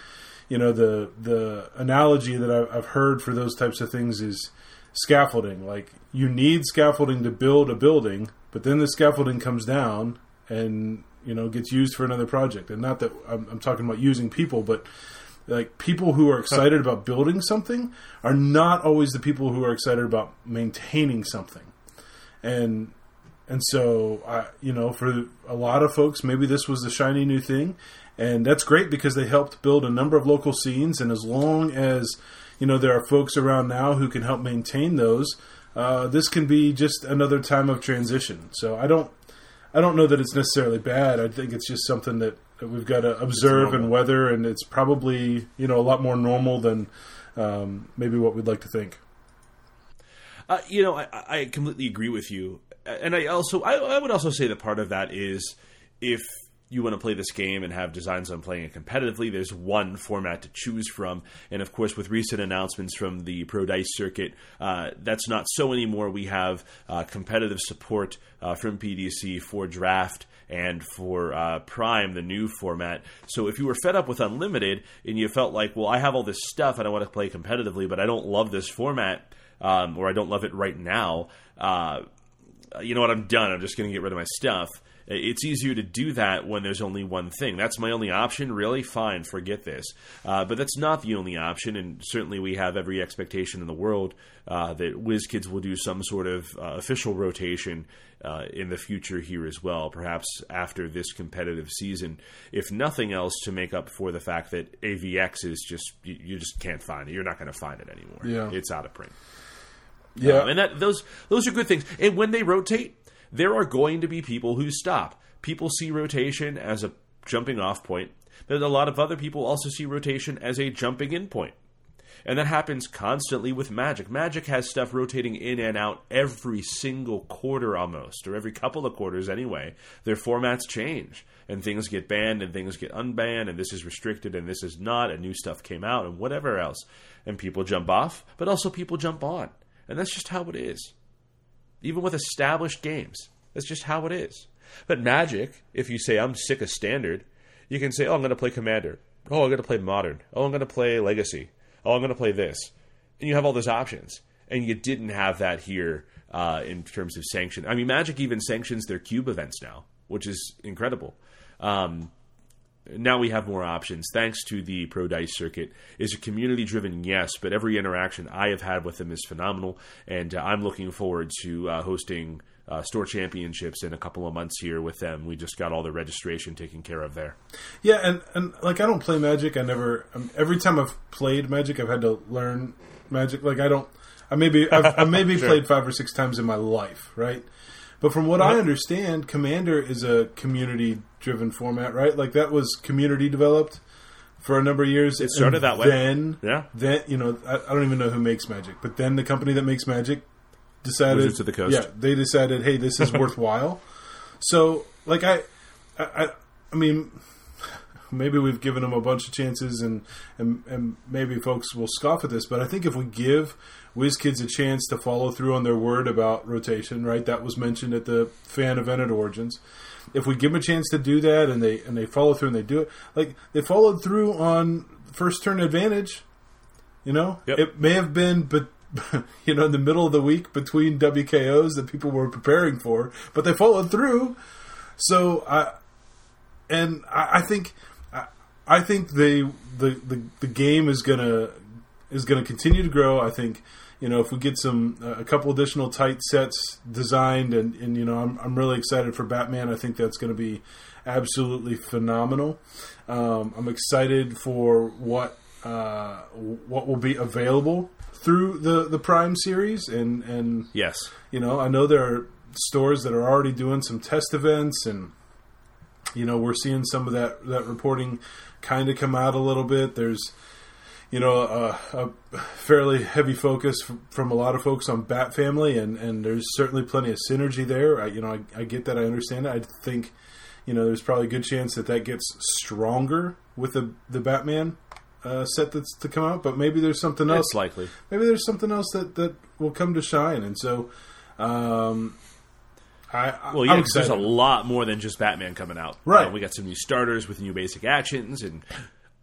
you know the the analogy that I've heard for those types of things is scaffolding. Like you need scaffolding to build a building, but then the scaffolding comes down and you know gets used for another project. And not that I'm, I'm talking about using people, but like people who are excited about building something are not always the people who are excited about maintaining something. And and so, I, you know, for a lot of folks, maybe this was the shiny new thing, and that's great because they helped build a number of local scenes. And as long as you know there are folks around now who can help maintain those, uh, this can be just another time of transition. So I don't, I don't know that it's necessarily bad. I think it's just something that, that we've got to observe and weather, and it's probably you know a lot more normal than um, maybe what we'd like to think. Uh, you know, I, I completely agree with you, and I also I, I would also say that part of that is if you want to play this game and have designs on playing it competitively, there's one format to choose from. And of course, with recent announcements from the Pro Dice circuit, uh, that's not so anymore. We have uh, competitive support uh, from PDC for draft and for uh, Prime, the new format. So if you were fed up with Unlimited and you felt like, well, I have all this stuff and I want to play competitively, but I don't love this format, um, or I don't love it right now, uh, you know what? I'm done. I'm just going to get rid of my stuff it's easier to do that when there's only one thing. That's my only option, really? Fine, forget this. Uh, but that's not the only option, and certainly we have every expectation in the world uh, that WizKids will do some sort of uh, official rotation uh, in the future here as well, perhaps after this competitive season, if nothing else to make up for the fact that AVX is just, you, you just can't find it. You're not going to find it anymore. Yeah. It's out of print. Yeah, Um, and that those those are good things. And when they rotate, there are going to be people who stop. People see rotation as a jumping off point. There's a lot of other people also see rotation as a jumping in point. And that happens constantly with Magic. Magic has stuff rotating in and out every single quarter almost, or every couple of quarters anyway. Their formats change, and things get banned, and things get unbanned, and this is restricted, and this is not, and new stuff came out, and whatever else. And people jump off, but also people jump on. And that's just how it is even with established games. That's just how it is. But Magic, if you say I'm sick of standard, you can say, "Oh, I'm going to play Commander. Oh, I'm going to play Modern. Oh, I'm going to play Legacy. Oh, I'm going to play this." And you have all those options, and you didn't have that here uh, in terms of sanction. I mean, Magic even sanctions their cube events now, which is incredible. Um, now we have more options thanks to the pro dice circuit is a community driven yes but every interaction i have had with them is phenomenal and uh, i'm looking forward to uh, hosting uh, store championships in a couple of months here with them we just got all the registration taken care of there Yeah, and, and like I don't play Magic. I never. Um, every time I've played Magic, I've had to learn Magic. Like I don't. I maybe I've, I maybe Sure. played five or six times in my life, right? But from what I understand, Commander is a community-driven format, right? Like that was community developed for a number of years. It started that way. Then, Yeah. then you know, I, I don't even know who makes Magic, but then the company that makes Magic decided, Wizards of the Coast. yeah, they decided, hey, this is worthwhile. So, like, I, I, I, I mean, maybe we've given them a bunch of chances, and, and and maybe folks will scoff at this, but I think if we give WizKids a chance to follow through on their word about rotation, right? That was mentioned at the fan event at Origins. If we give them a chance to do that, and they and they follow through and they do it, like they followed through on first turn advantage. You know, Yep. it may have been, but you know, in the middle of the week between WKOs that people were preparing for, but they followed through. So I, and I, I think, I, I think they the, the the game is gonna is gonna continue to grow. I think. You know, if we get some uh, a couple additional tight sets designed, and, and you know, I'm I'm really excited for Batman. I think that's going to be absolutely phenomenal. Um, I'm excited for what uh, what will be available through the the Prime series, and and yes you know, I know there are stores that are already doing some test events, and you know, we're seeing some of that that reporting kind of come out a little bit. There's you know a, a fairly heavy focus from a lot of folks on Bat Family, and and there's certainly plenty of synergy there. I, you know, I, I get that, I understand it. I think you know there's probably a good chance that that gets stronger with the the Batman. Uh, set that's to come out, but maybe there's something else it's likely maybe there's something else that, that will come to shine. And so, um, I, I- well yeah there's a lot more than just batman coming out Right. Uh, we got some new starters with new basic actions and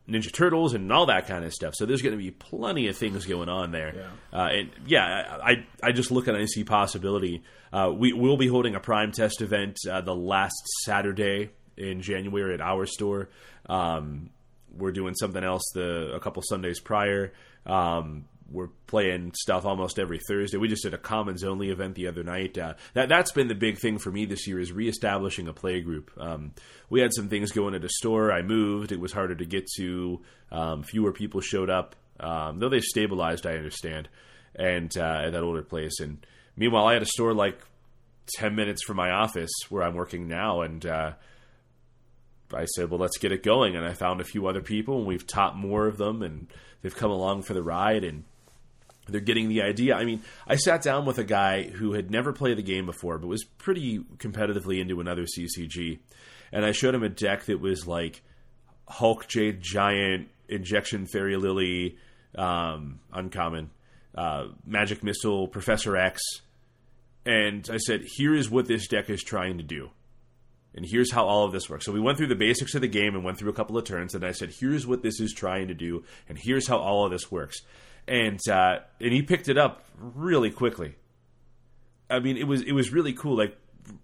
Ninja Turtles and all that kind of stuff. So there's going to be plenty of things going on there. Yeah. Uh, and yeah, I, I just look at it and see possibility. Uh, we will be holding a Prime Test event uh, the last Saturday in January at our store. Um, we're doing something else the a couple Sundays prior. Um, we're playing stuff almost every Thursday. We just did a Commons only event the other night. Uh, that that's been the big thing for me this year is reestablishing a play group. Um, we had some things going at a store. I moved. It was harder to get to. Um, fewer people showed up. Um, though they've stabilized, I understand, and uh, at that older place. And meanwhile, I had a store like ten minutes from my office where I'm working now, and uh, I said, "Well, let's get it going." And I found a few other people, and we've taught more of them, and they've come along for the ride, and they're getting the idea. I mean, I sat down with a guy who had never played the game before, but was pretty competitively into another CCG, and I showed him a deck that was like Hulk Jade Giant, Injection Fairy Lily, um, Uncommon, uh, Magic Missile, Professor X, and I said, "Here is what this deck is trying to do." and here's how all of this works. So we went through the basics of the game and went through a couple of turns, and I said, here's what this is trying to do, and here's how all of this works. And uh, and he picked it up really quickly. I mean, it was it was really cool. Like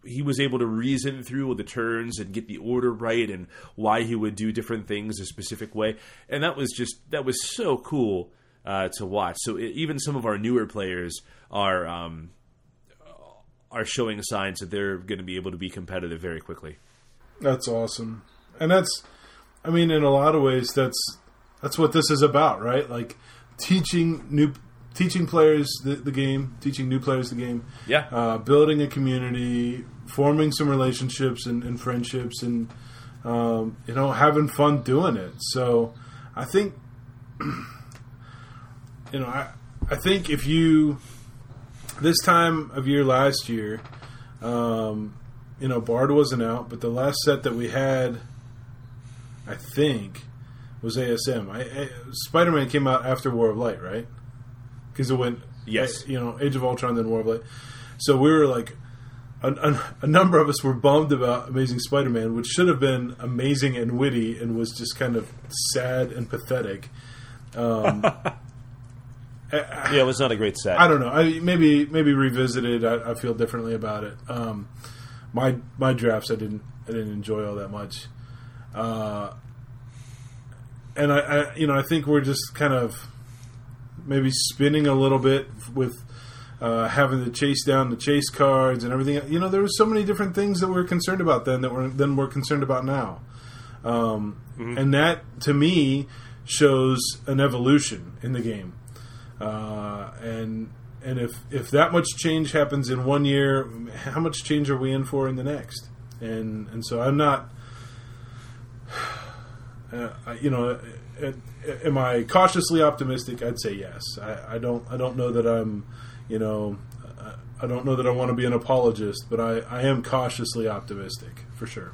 he was able to reason through the turns and get the order right and why he would do different things a specific way, and that was just that was so cool uh, to watch. So it, even some of our newer players are um, are showing signs that they're going to be able to be competitive very quickly. That's awesome, and that's, I mean, in a lot of ways, that's that's what this is about, right? Like teaching new, teaching players the, the game, teaching new players the game. Yeah, uh, building a community, forming some relationships and, and friendships, and um, you know, having fun doing it. So, I think, you know, I I think if you this time of year last year, um, you know, Bard wasn't out, but the last set that we had, I think, was ASM. I, I, Spider-Man came out after War of Light, right? Because it went, yes, you know, Age of Ultron, then War of Light. So we were like, a, a, a, number of us were bummed about Amazing Spider-Man, which should have been amazing and witty, and was just kind of sad and pathetic. Um, yeah, it was not a great set. I don't know. I maybe maybe revisited. I, I feel differently about it. Um, my my drafts, I didn't I didn't enjoy all that much. Uh, and I, I, you know, I think we're just kind of maybe spinning a little bit with uh, having to chase down the chase cards and everything. You know, there were so many different things that we are concerned about then that we're then we're concerned about now. Um, mm-hmm. And that, to me, shows an evolution in the game. Uh, and and if if that much change happens in one year, how much change are we in for in the next? And and so I'm not, uh, you know, uh, am I cautiously optimistic? I'd say yes. I, I don't I don't know that I'm, you know, I don't know that I want to be an apologist, but I, I am cautiously optimistic for sure.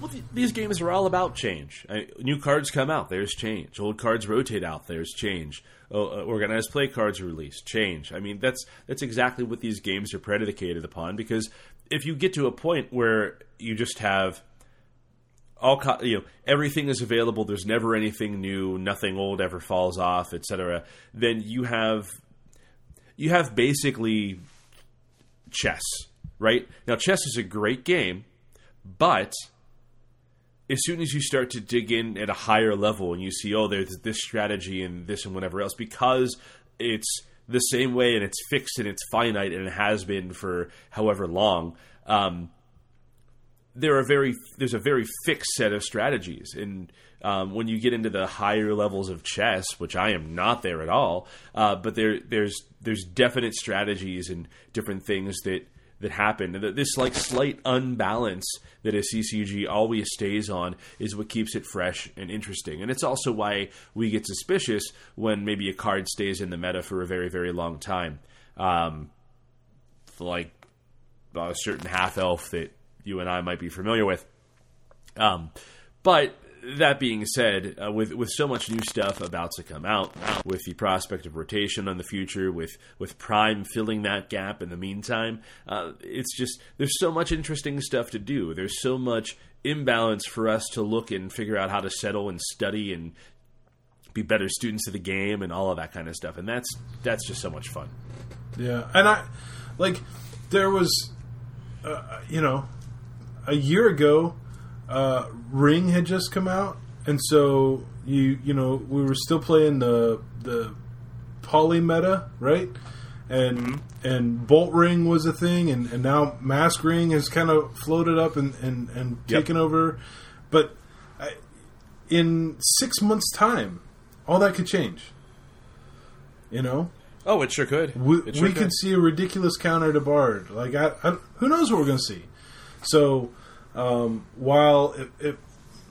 Well, th- these games are all about change. I, new cards come out, there's change. Old cards rotate out, there's change. Oh, uh, organized play cards are released, change. I mean, that's that's exactly what these games are predicated upon. Because if you get to a point where you just have all you know everything is available, there's never anything new, nothing old ever falls off, etc. Then you have you have basically chess, right? Now, chess is a great game, but as soon as you start to dig in at a higher level and you see, oh, there's this strategy and this and whatever else, because it's the same way and it's fixed and it's finite and it has been for however long. Um, there are very there's a very fixed set of strategies, and um, when you get into the higher levels of chess, which I am not there at all, uh, but there there's there's definite strategies and different things that that happen. This like slight unbalance that a CCG always stays on is what keeps it fresh and interesting. And it's also why we get suspicious when maybe a card stays in the meta for a very very long time, um, like a certain half elf that you and I might be familiar with. Um, but that being said, uh, with with so much new stuff about to come out, with the prospect of rotation on the future, with with Prime filling that gap in the meantime, uh, it's just there's so much interesting stuff to do. There's so much imbalance for us to look and figure out how to settle and study and be better students of the game and all of that kind of stuff. And that's that's just so much fun. Yeah, and I like there was, uh, you know, a year ago uh, Ring had just come out, and so you you know we were still playing the the polymeta, right? And Mm-hmm. and bolt ring was a thing, and, and now mask ring has kind of floated up and and, and Yep. taken over. But I, in six months' time, all that could change. You know, Oh, it sure could. we, sure we could see a ridiculous counter to Bard. Like, I, I, who knows what we're going to see? So, um, while it, it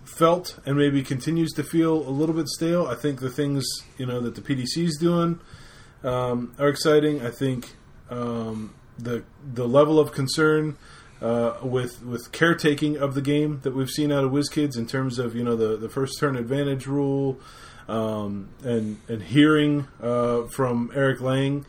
felt and maybe continues to feel a little bit stale, I think the things you know that the PDC is doing um, are exciting. I think um, the the level of concern uh, with with caretaking of the game that we've seen out of WizKids in terms of you know the the first turn advantage rule um, and and hearing uh, from Eric Lang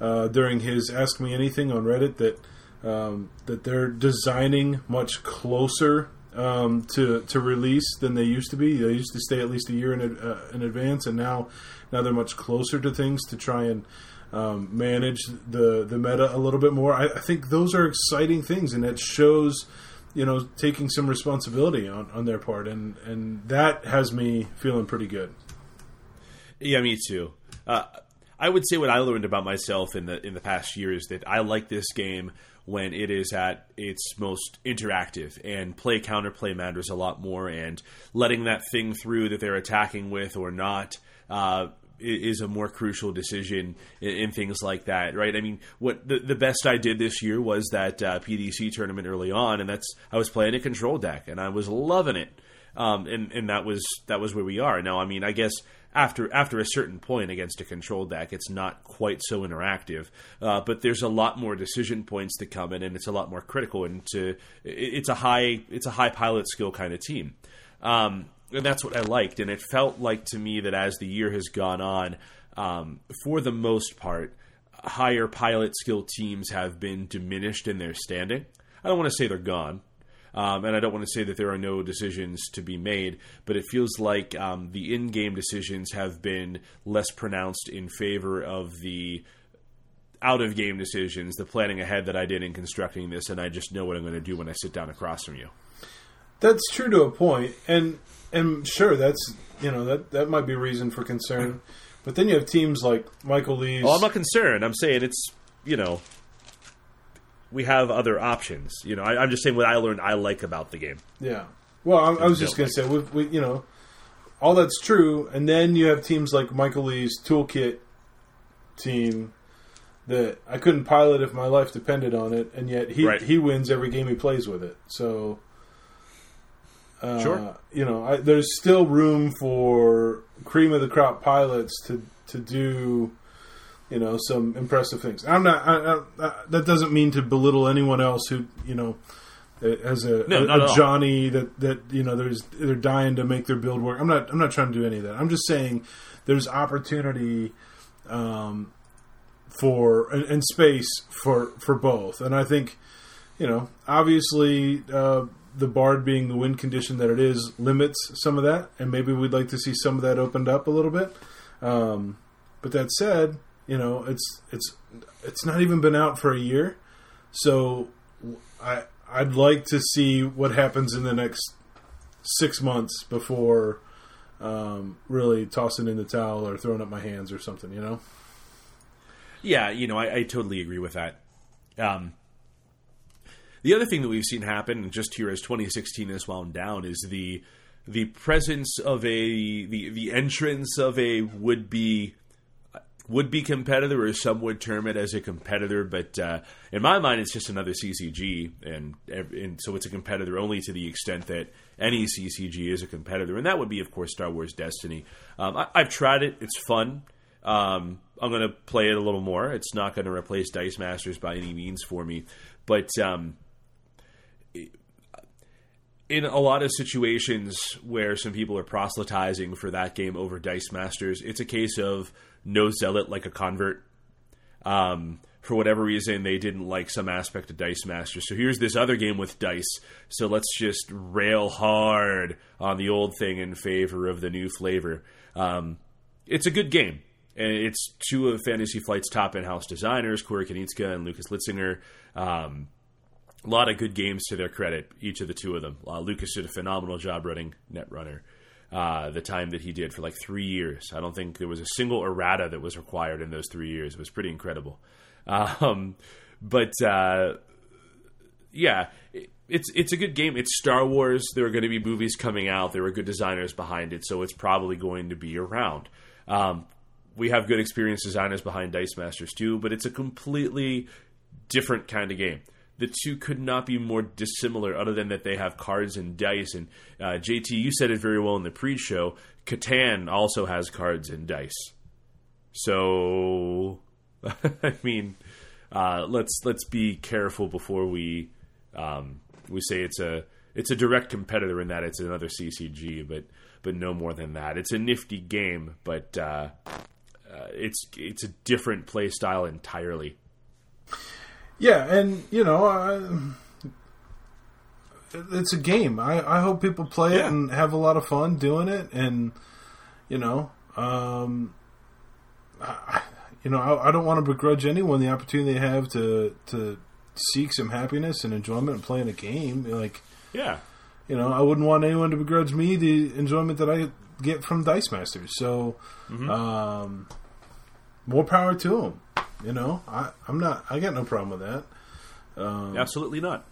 uh, during his Ask Me Anything on Reddit that um, that they're designing much closer um, to to release than they used to be. They used to stay at least a year in uh, in advance, and now now they're much closer to things to try and um, manage the the meta a little bit more. I, I think those are exciting things, and it shows you know taking some responsibility on, on their part, and and that has me feeling pretty good. Yeah, me too. Uh, I would say what I learned about myself in the in the past year is that I like this game when it is at its most interactive and play counterplay matters a lot more and letting that thing through that they're attacking with or not uh, is a more crucial decision in, in things like that, right? I mean, what the, the best I did this year was that uh, PDC tournament early on, and that's I was playing a control deck and I was loving it, um, and and that was that was where we are now. I mean, I guess after after a certain point against a control deck, it's not quite so interactive. Uh, but there's a lot more decision points to come in, and it's a lot more critical. And to it's a high it's a high pilot skill kind of team, um, and that's what I liked. And it felt like to me that as the year has gone on, um, for the most part, higher pilot skill teams have been diminished in their standing. I don't want to say they're gone. Um, and I don't want to say that there are no decisions to be made, but it feels like um, the in-game decisions have been less pronounced in favor of the out-of-game decisions, the planning ahead that I did in constructing this, and I just know what I'm going to do when I sit down across from you. That's true to a point, and and sure, that's you know that that might be a reason for concern. But then you have teams like Michael Lee's. Well, I'm not concerned. I'm saying it's you know we have other options. You know, I, I'm just saying what I learned I like about the game. Yeah. Well, I, I was just going to say, we, we, you know, all that's true, and then you have teams like Michael Lee's Toolkit team that I couldn't pilot if my life depended on it, and yet he Right. he wins every game he plays with it. So, uh, Sure. you know, I, there's still room for cream of the crop pilots to to do. You know some impressive things. I'm not. I, I, I, that doesn't mean to belittle anyone else who you know as a, No, a, a. Johnny that that you know there's they're dying to make their build work. I'm not I'm not trying to do any of that. I'm just saying there's opportunity um, for and, and space for for both. And I think you know obviously uh, the Bard being the win condition that it is limits some of that, and maybe we'd like to see some of that opened up a little bit. Um, but that said, you know it's it's it's not even been out for a year, so I I'd like to see what happens in the next six months before um, really tossing in the towel or throwing up my hands or something. You know. Yeah, you know, I, I totally agree with that. Um, the other thing that we've seen happen, just here as 2016 has wound down, is the the presence of a the the entrance of a would be would be competitor, or some would term it as a competitor, but uh, in my mind, it's just another CCG, and, and so it's a competitor only to the extent that any CCG is a competitor, and that would be, of course, Star Wars Destiny. Um, I, I've tried it; it's fun. Um, I'm going to play it a little more. It's not going to replace Dice Masters by any means for me, but um, in a lot of situations where some people are proselytizing for that game over Dice Masters, it's a case of no zealot like a convert. Um, for whatever reason, they didn't like some aspect of Dice Masters. So here's this other game with dice. So let's just rail hard on the old thing in favor of the new flavor. Um, it's a good game. And it's two of Fantasy Flight's top in-house designers, Corey Konieczka and Lukas Litzinger. Um, a lot of good games to their credit, each of the two of them. Uh, Lukas did a phenomenal job running Netrunner. uh, the time that he did for like three years. I don't think there was a single errata that was required in those three years. It was pretty incredible. Um, but uh, yeah, it, it's it's a good game. It's Star Wars. There are going to be movies coming out. There are good designers behind it, so it's probably going to be around. Um, we have good experienced designers behind Dice Masters too, but it's a completely different kind of game. The two could not be more dissimilar, other than that they have cards and dice. And uh, JT, you said it very well in the pre-show. Catan also has cards and dice. So, I mean, uh, let's let's be careful before we um, we say it's a it's a direct competitor in that it's another CCG, but but no more than that. It's a nifty game, but uh, uh, it's it's a different play style entirely. Yeah, and you know, uh, it's a game. I, I hope people play Yeah. it and have a lot of fun doing it, and you know, um, I, you know, I, I don't want to begrudge anyone the opportunity they have to to seek some happiness and enjoyment in playing a game. Like, Yeah, you know, I wouldn't want anyone to begrudge me the enjoyment that I get from Dice Masters. So, um, more power to them. You know, I, I'm not. I got no problem with that. Um, absolutely not.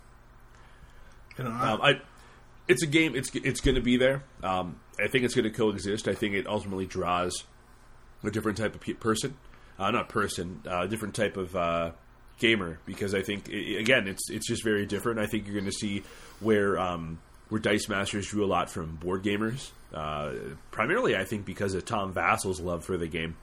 You know, I, Um, I, it's a game. It's it's going to be there. Um, I think it's going to coexist. I think it ultimately draws a different type of pe- person, uh, not person, uh, a different type of uh, gamer. Because I think i again, it's it's just very different. I think you're going to see where um, where Dice Masters drew a lot from board gamers, uh, primarily I think because of Tom Vasel's love for the game,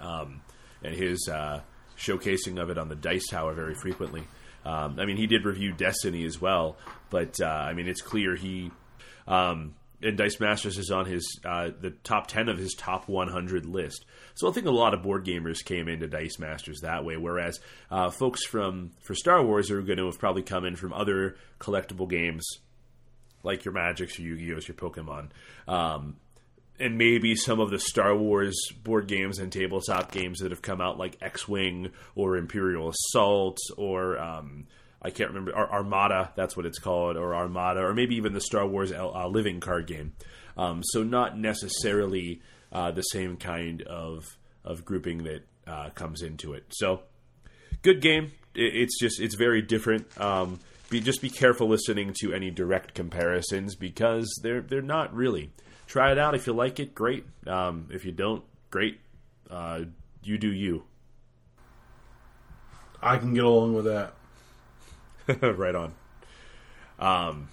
um, and his uh, showcasing of it on the Dice Tower very frequently. Um, I mean, he did review Destiny as well, but uh, I mean, it's clear he um, and Dice Masters is on his uh, the top ten of his top 100 list. So I think a lot of board gamers came into Dice Masters that way, whereas uh, folks from for Star Wars are going to have probably come in from other collectible games like your Magics, your Yu-Gi-Ohs, your Pokemon. Um, and maybe some of the Star Wars board games and tabletop games that have come out, like X Wing or Imperial Assault or um, I can't remember Ar- Armada. That's what it's called, or Armada, or maybe even the Star Wars uh, Living card game. Um, so not necessarily uh, the same kind of of grouping that uh, comes into it. So good game. It, it's just it's very different. Um, be just be careful listening to any direct comparisons because they're they're not really. Try it out if you like it, great. Um, if you don't, great. Uh, you do you. I can get along with that. right on. Um,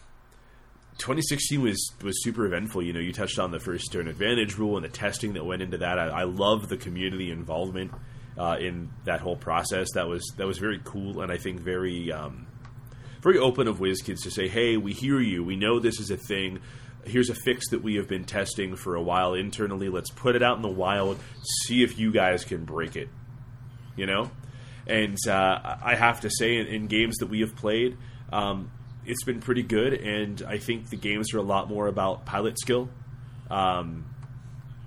2016 was was super eventful. You know, you touched on the first turn advantage rule and the testing that went into that. I, I love the community involvement uh, in that whole process. That was that was very cool, and I think very um, very open of WizKids to say, "Hey, we hear you. We know this is a thing. Here's a fix that we have been testing for a while internally. Let's put it out in the wild. See if you guys can break it." You know, and uh, I have to say, in, in games that we have played, um, it's been pretty good. And I think the games are a lot more about pilot skill. Um,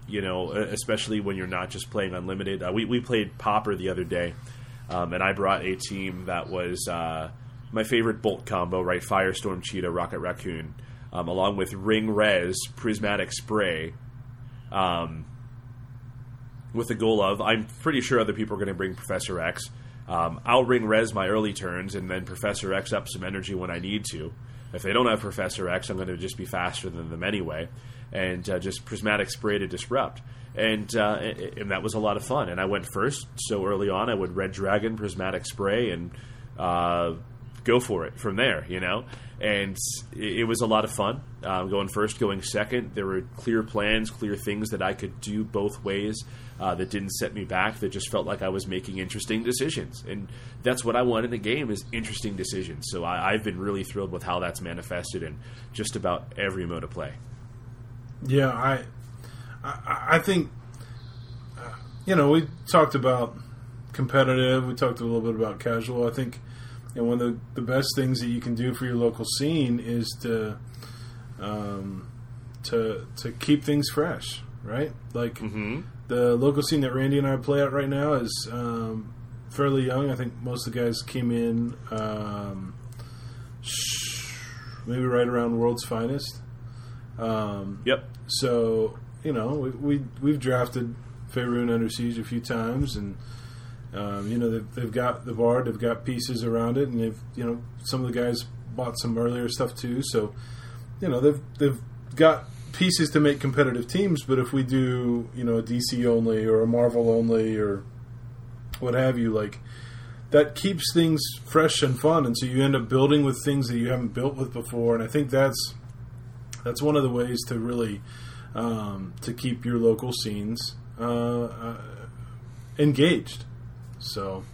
you know, especially when you're not just playing unlimited. Uh, we we played Popper the other day, um, and I brought a team that was uh, my favorite bolt combo, right? Firestorm Cheetah, Rocket Raccoon, um, along with Ring Res, Prismatic Spray. Um, with the goal of, I'm pretty sure other people are going to bring Professor X. Um, I'll ring res my early turns and then Professor X up some energy when I need to. If they don't have Professor X, I'm going to just be faster than them anyway, and uh, just prismatic spray to disrupt. And uh, and that was a lot of fun. And I went first, so early on I would red dragon prismatic spray and uh, go for it from there. You know, and it, it was a lot of fun um, going first, going second. There were clear plans, clear things that I could do both ways uh, that didn't set me back. That just felt like I was making interesting decisions, and that's what I want in a game is interesting decisions. So I, I've been really thrilled with how that's manifested in just about every mode of play. Yeah, I, I, I think, uh, you know, we talked about competitive. We talked a little bit about casual. I think, know, one of the, the best things that you can do for your local scene is to, um, to to keep things fresh, right? Like the local scene that Randy and I play at right now is um, fairly young. I think most of the guys came in um, maybe right around World's Finest. Um, Yep. so you know we, we we've drafted Faerun Under Siege a few times, and um, you know they've, they've got the bard, they've got pieces around it, and they've you know some of the guys bought some earlier stuff too. So you know they've they've got pieces to make competitive teams. But if we do you know a DC only or a Marvel only or what have you, like that keeps things fresh and fun, and so you end up building with things that you haven't built with before. And I think that's that's one of the ways to really um, to keep your local scenes uh, uh, engaged. So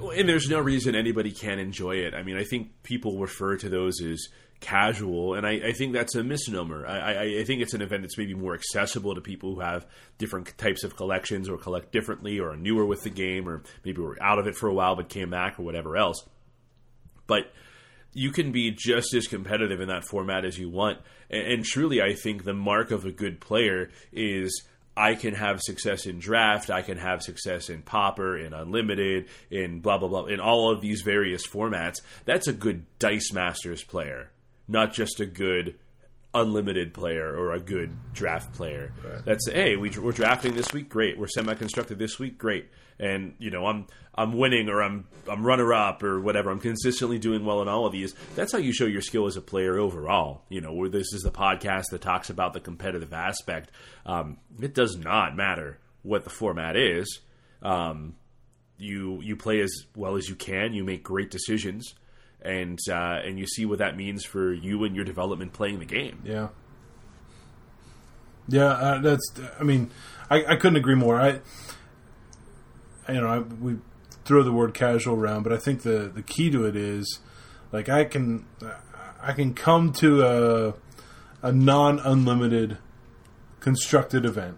And there's no reason anybody can't enjoy it. I mean, I think people refer to those as casual, and I, I think that's a misnomer. I, I, I think it's an event that's maybe more accessible to people who have different types of collections or collect differently or are newer with the game or maybe were out of it for a while but came back or whatever else. But you can be just as competitive in that format as you want. And, and truly, I think the mark of a good player is I can have success in draft, I can have success in popper, in unlimited, in blah blah blah, in all of these various formats. That's a good Dice Masters player, not just a good unlimited player or a good draft player. That's hey, we, we're drafting this week, great. We're semi-constructed this week, great. And you know, I'm I'm winning or I'm I'm runner up or whatever. I'm consistently doing well in all of these. That's how you show your skill as a player overall. You know, where this is the podcast that talks about the competitive aspect. Um, it does not matter what the format is. Um, you you play as well as you can. You make great decisions, and uh, and you see what that means for you and your development playing the game. yeah, yeah. Uh, that's. I mean, I, I couldn't agree more. I, you know, I, we throw the word casual around, but I think the the key to it is like I can I can come to a a non unlimited constructed event.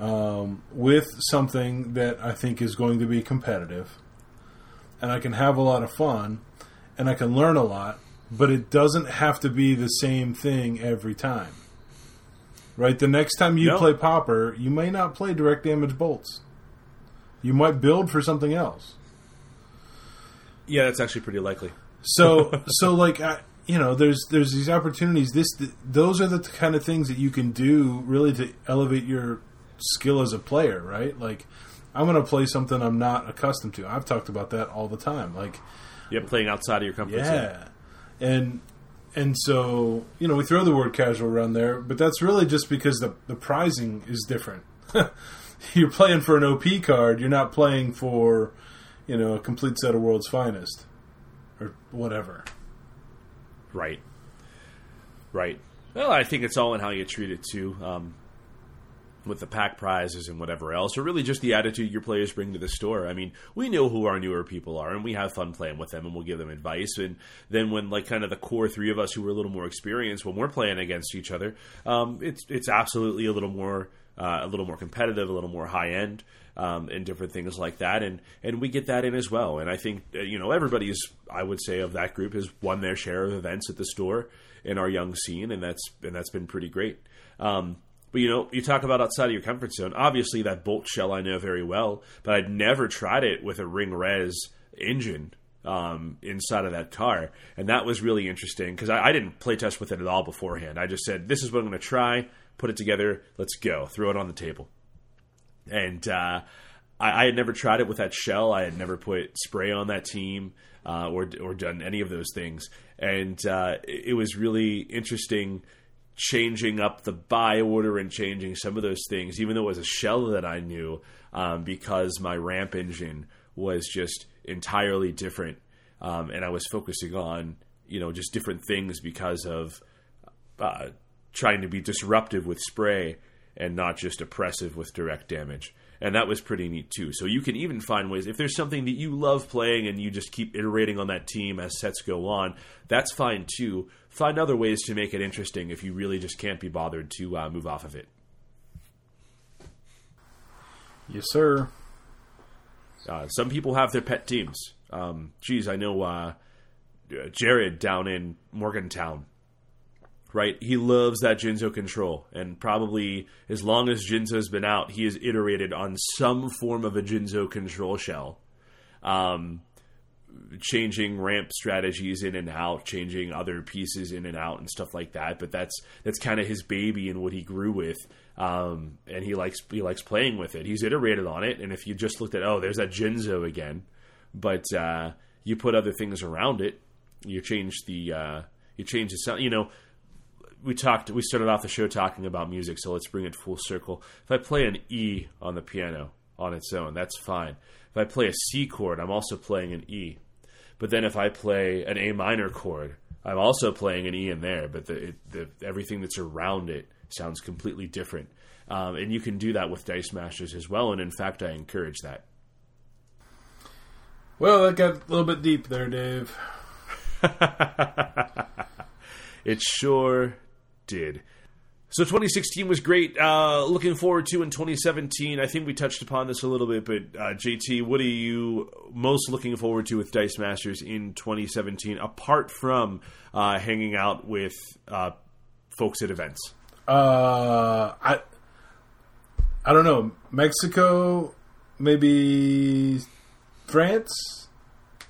Um, with something that I think is going to be competitive, and I can have a lot of fun, and I can learn a lot, but it doesn't have to be the same thing every time. Right? The next time you No. play Popper, you may not play direct damage bolts. You might build for something else. Yeah, that's actually pretty likely. So, so like, I, you know, there's there's these opportunities. This, th- those are the kind of things that you can do really to elevate your skill as a player, right? Like, I'm going to play something I'm not accustomed to. I've talked about that all the time. Like, yeah, playing outside of your comfort zone. yeah, and and so you know we throw the word casual around there, but that's really just because the the prizing is different. you're playing for an OP card. You're not playing for you know a complete set of world's finest or whatever. Right. Right. Well, I think it's all in how you treat it too. Um, with the pack prizes and whatever else, or really just the attitude your players bring to the store. I mean, we know who our newer people are, and we have fun playing with them, and we'll give them advice. And then when like kind of the core three of us who are a little more experienced, when we're playing against each other, um, it's it's absolutely a little more uh, a little more competitive, a little more high end. Um, and different things like that, and and we get that in as well. And I think uh, you know everybody's, I would say, of that group has won their share of events at the store in our young scene, and that's and that's been pretty great. Um, but you know, you talk about outside of your comfort zone. Obviously, that bolt shell I know very well, but I'd never tried it with a ring res engine um, inside of that car, and that was really interesting because I, I didn't play test with it at all beforehand. I just said, "This is what I'm going to try. Put it together. Let's go. Throw it on the table." And uh, I, I had never tried it with that shell. I had never put spray on that team uh, or or done any of those things, and uh, it, was really interesting changing up the buy order and changing some of those things, even though it was a shell that I knew, um, because my ramp engine was just entirely different, um, and I was focusing on you know just different things because of uh, trying to be disruptive with spray and not just oppressive with direct damage. And that was pretty neat too. So you can even find ways if there's something that you love playing and you just keep iterating on that team as sets go on, that's fine too. Find other ways to make it interesting if you really just can't be bothered to uh, move off of it. Yes, sir. Uh, some people have their pet teams. Um, geez, I know uh, Jared down in Morgantown. Right, he loves that Jinzo control, and probably as long as Jinzo's been out, he has iterated on some form of a Jinzo control shell. Um, changing ramp strategies in and out, changing other pieces in and out, and stuff like that. But that's that's kind of his baby and what he grew with, um, and he likes he likes playing with it. He's iterated on it, and if you just looked at oh, there's that Jinzo again, but uh, you put other things around it, you change the uh, you change the sound. You know, we talked we started off the show talking about music, so let's bring it full circle. If I play an E on the piano on its own, that's fine. If I play a C chord, I'm also playing an E. But then if I play an A minor chord, I'm also playing an E in there, but the, it, the everything that's around it sounds completely different. Um, and you can do that with Dice Masters as well. And in fact, I encourage that. Well, that got a little bit deep there, Dave. it sure did. So 2016 was great. Uh, looking forward to in 2017. I think we touched upon this a little bit, but uh, JT, what are you most looking forward to with Dice Masters in 2017, apart from uh, hanging out with uh, folks at events? Uh, I I don't know. Mexico, maybe France.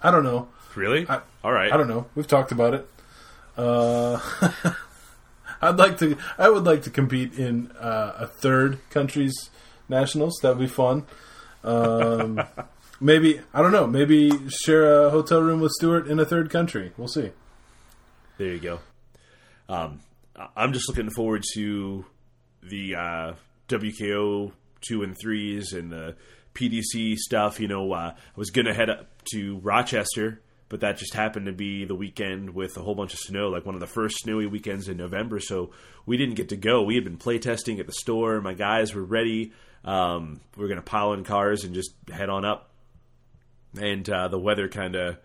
I don't know. Really? I, All right. I don't know. We've talked about it. I'd like to. I would like to compete in uh, a third country's nationals. That'd be fun. Um, maybe I don't know. Maybe share a hotel room with Stuart in a third country. We'll see. There you go. Um, I'm just looking forward to the uh, WKO two and threes and the PDC stuff. You know, uh, I was gonna head up to Rochester but that just happened to be the weekend with a whole bunch of snow, like one of the first snowy weekends in November. So we didn't get to go. We had been playtesting at the store. My guys were ready. Um, we were going to pile in cars and just head on up. And uh, the weather kind of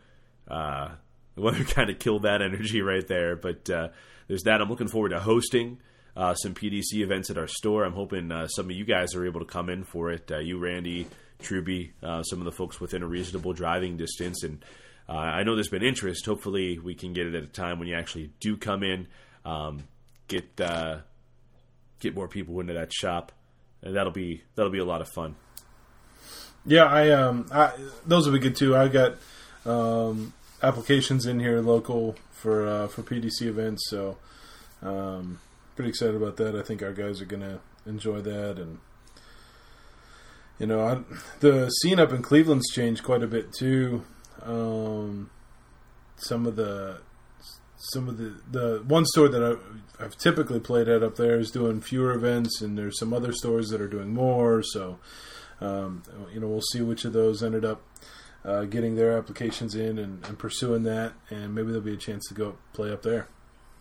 uh, the weather kind of killed that energy right there. But uh, there's that. I'm looking forward to hosting. Uh, some PDC events at our store. I'm hoping uh, some of you guys are able to come in for it. Uh, you, Randy, Truby, some of the folks within a reasonable driving distance, and uh, I know there's been interest. Hopefully, we can get it at a time when you actually do come in, um, get uh, get more people into that shop, and that'll be that'll be a lot of fun. Yeah, I um, I, those will be good too. I've got um, applications in here local for uh, for PDC events, so um, pretty excited about that. I think our guys are gonna enjoy that, and you know, I, the scene up in Cleveland's changed quite a bit too um, some of the some of the the one store that I, have typically played at up there is doing fewer events, and there's some other stores that are doing more. So, um, you know, we'll see which of those ended up uh, getting their applications in and, and, pursuing that, and maybe there'll be a chance to go play up there.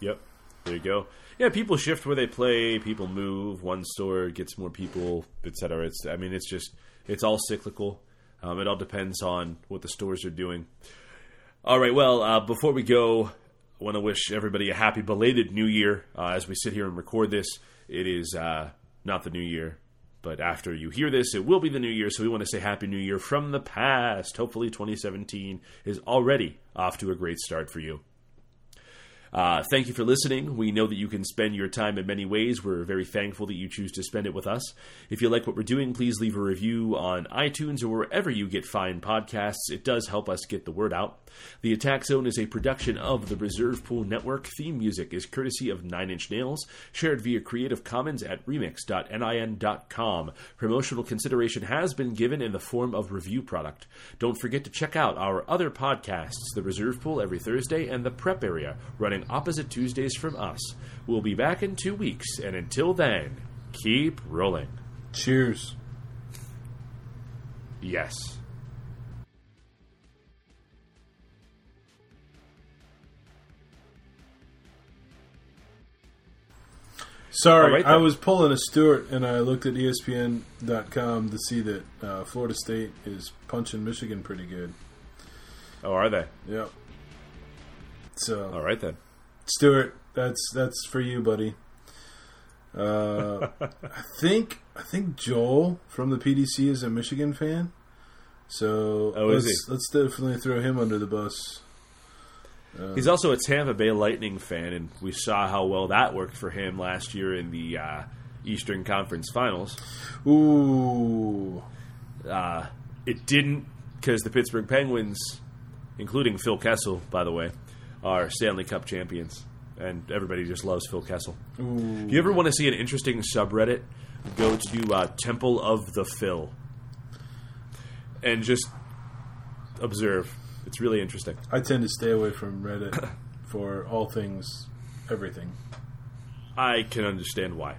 Yep, there you go. Yeah, people shift where they play. People move. One store gets more people, etc. It's I mean, it's just it's all cyclical. Um, it all depends on what the stores are doing. All right, well, uh, before we go, I want to wish everybody a happy belated New Year. Uh, as we sit here and record this, it is uh, not the New Year, but after you hear this, it will be the New Year. So we want to say Happy New Year from the past. Hopefully, 2017 is already off to a great start for you. Uh, thank you for listening. We know that you can spend your time in many ways. We're very thankful that you choose to spend it with us. If you like what we're doing, please leave a review on iTunes or wherever you get fine podcasts. It does help us get the word out. The Attack Zone is a production of the Reserve Pool Network. Theme music is courtesy of Nine Inch Nails, shared via Creative Commons at remix.nin.com. Promotional consideration has been given in the form of review product. Don't forget to check out our other podcasts, The Reserve Pool every Thursday and The Prep Area, running opposite Tuesdays from us. We'll be back in two weeks, and until then, keep rolling. Cheers. Yes. Sorry, right I was pulling a Stewart, and I looked at ESPN.com to see that uh, Florida State is punching Michigan pretty good. Oh, are they? Yep. So, all right then. Stuart, that's that's for you, buddy. Uh, I think I think Joel from the PDC is a Michigan fan, so oh, let's let's definitely throw him under the bus. Uh, He's also a Tampa Bay Lightning fan, and we saw how well that worked for him last year in the uh, Eastern Conference Finals. Ooh, uh, it didn't because the Pittsburgh Penguins including Phil Kessel, by the way, are Stanley Cup champions, and everybody just loves Phil Kessel. If you ever want to see an interesting subreddit, go to uh, Temple of the Phil and just observe. It's really interesting. I tend to stay away from Reddit for all things, everything. I can understand why.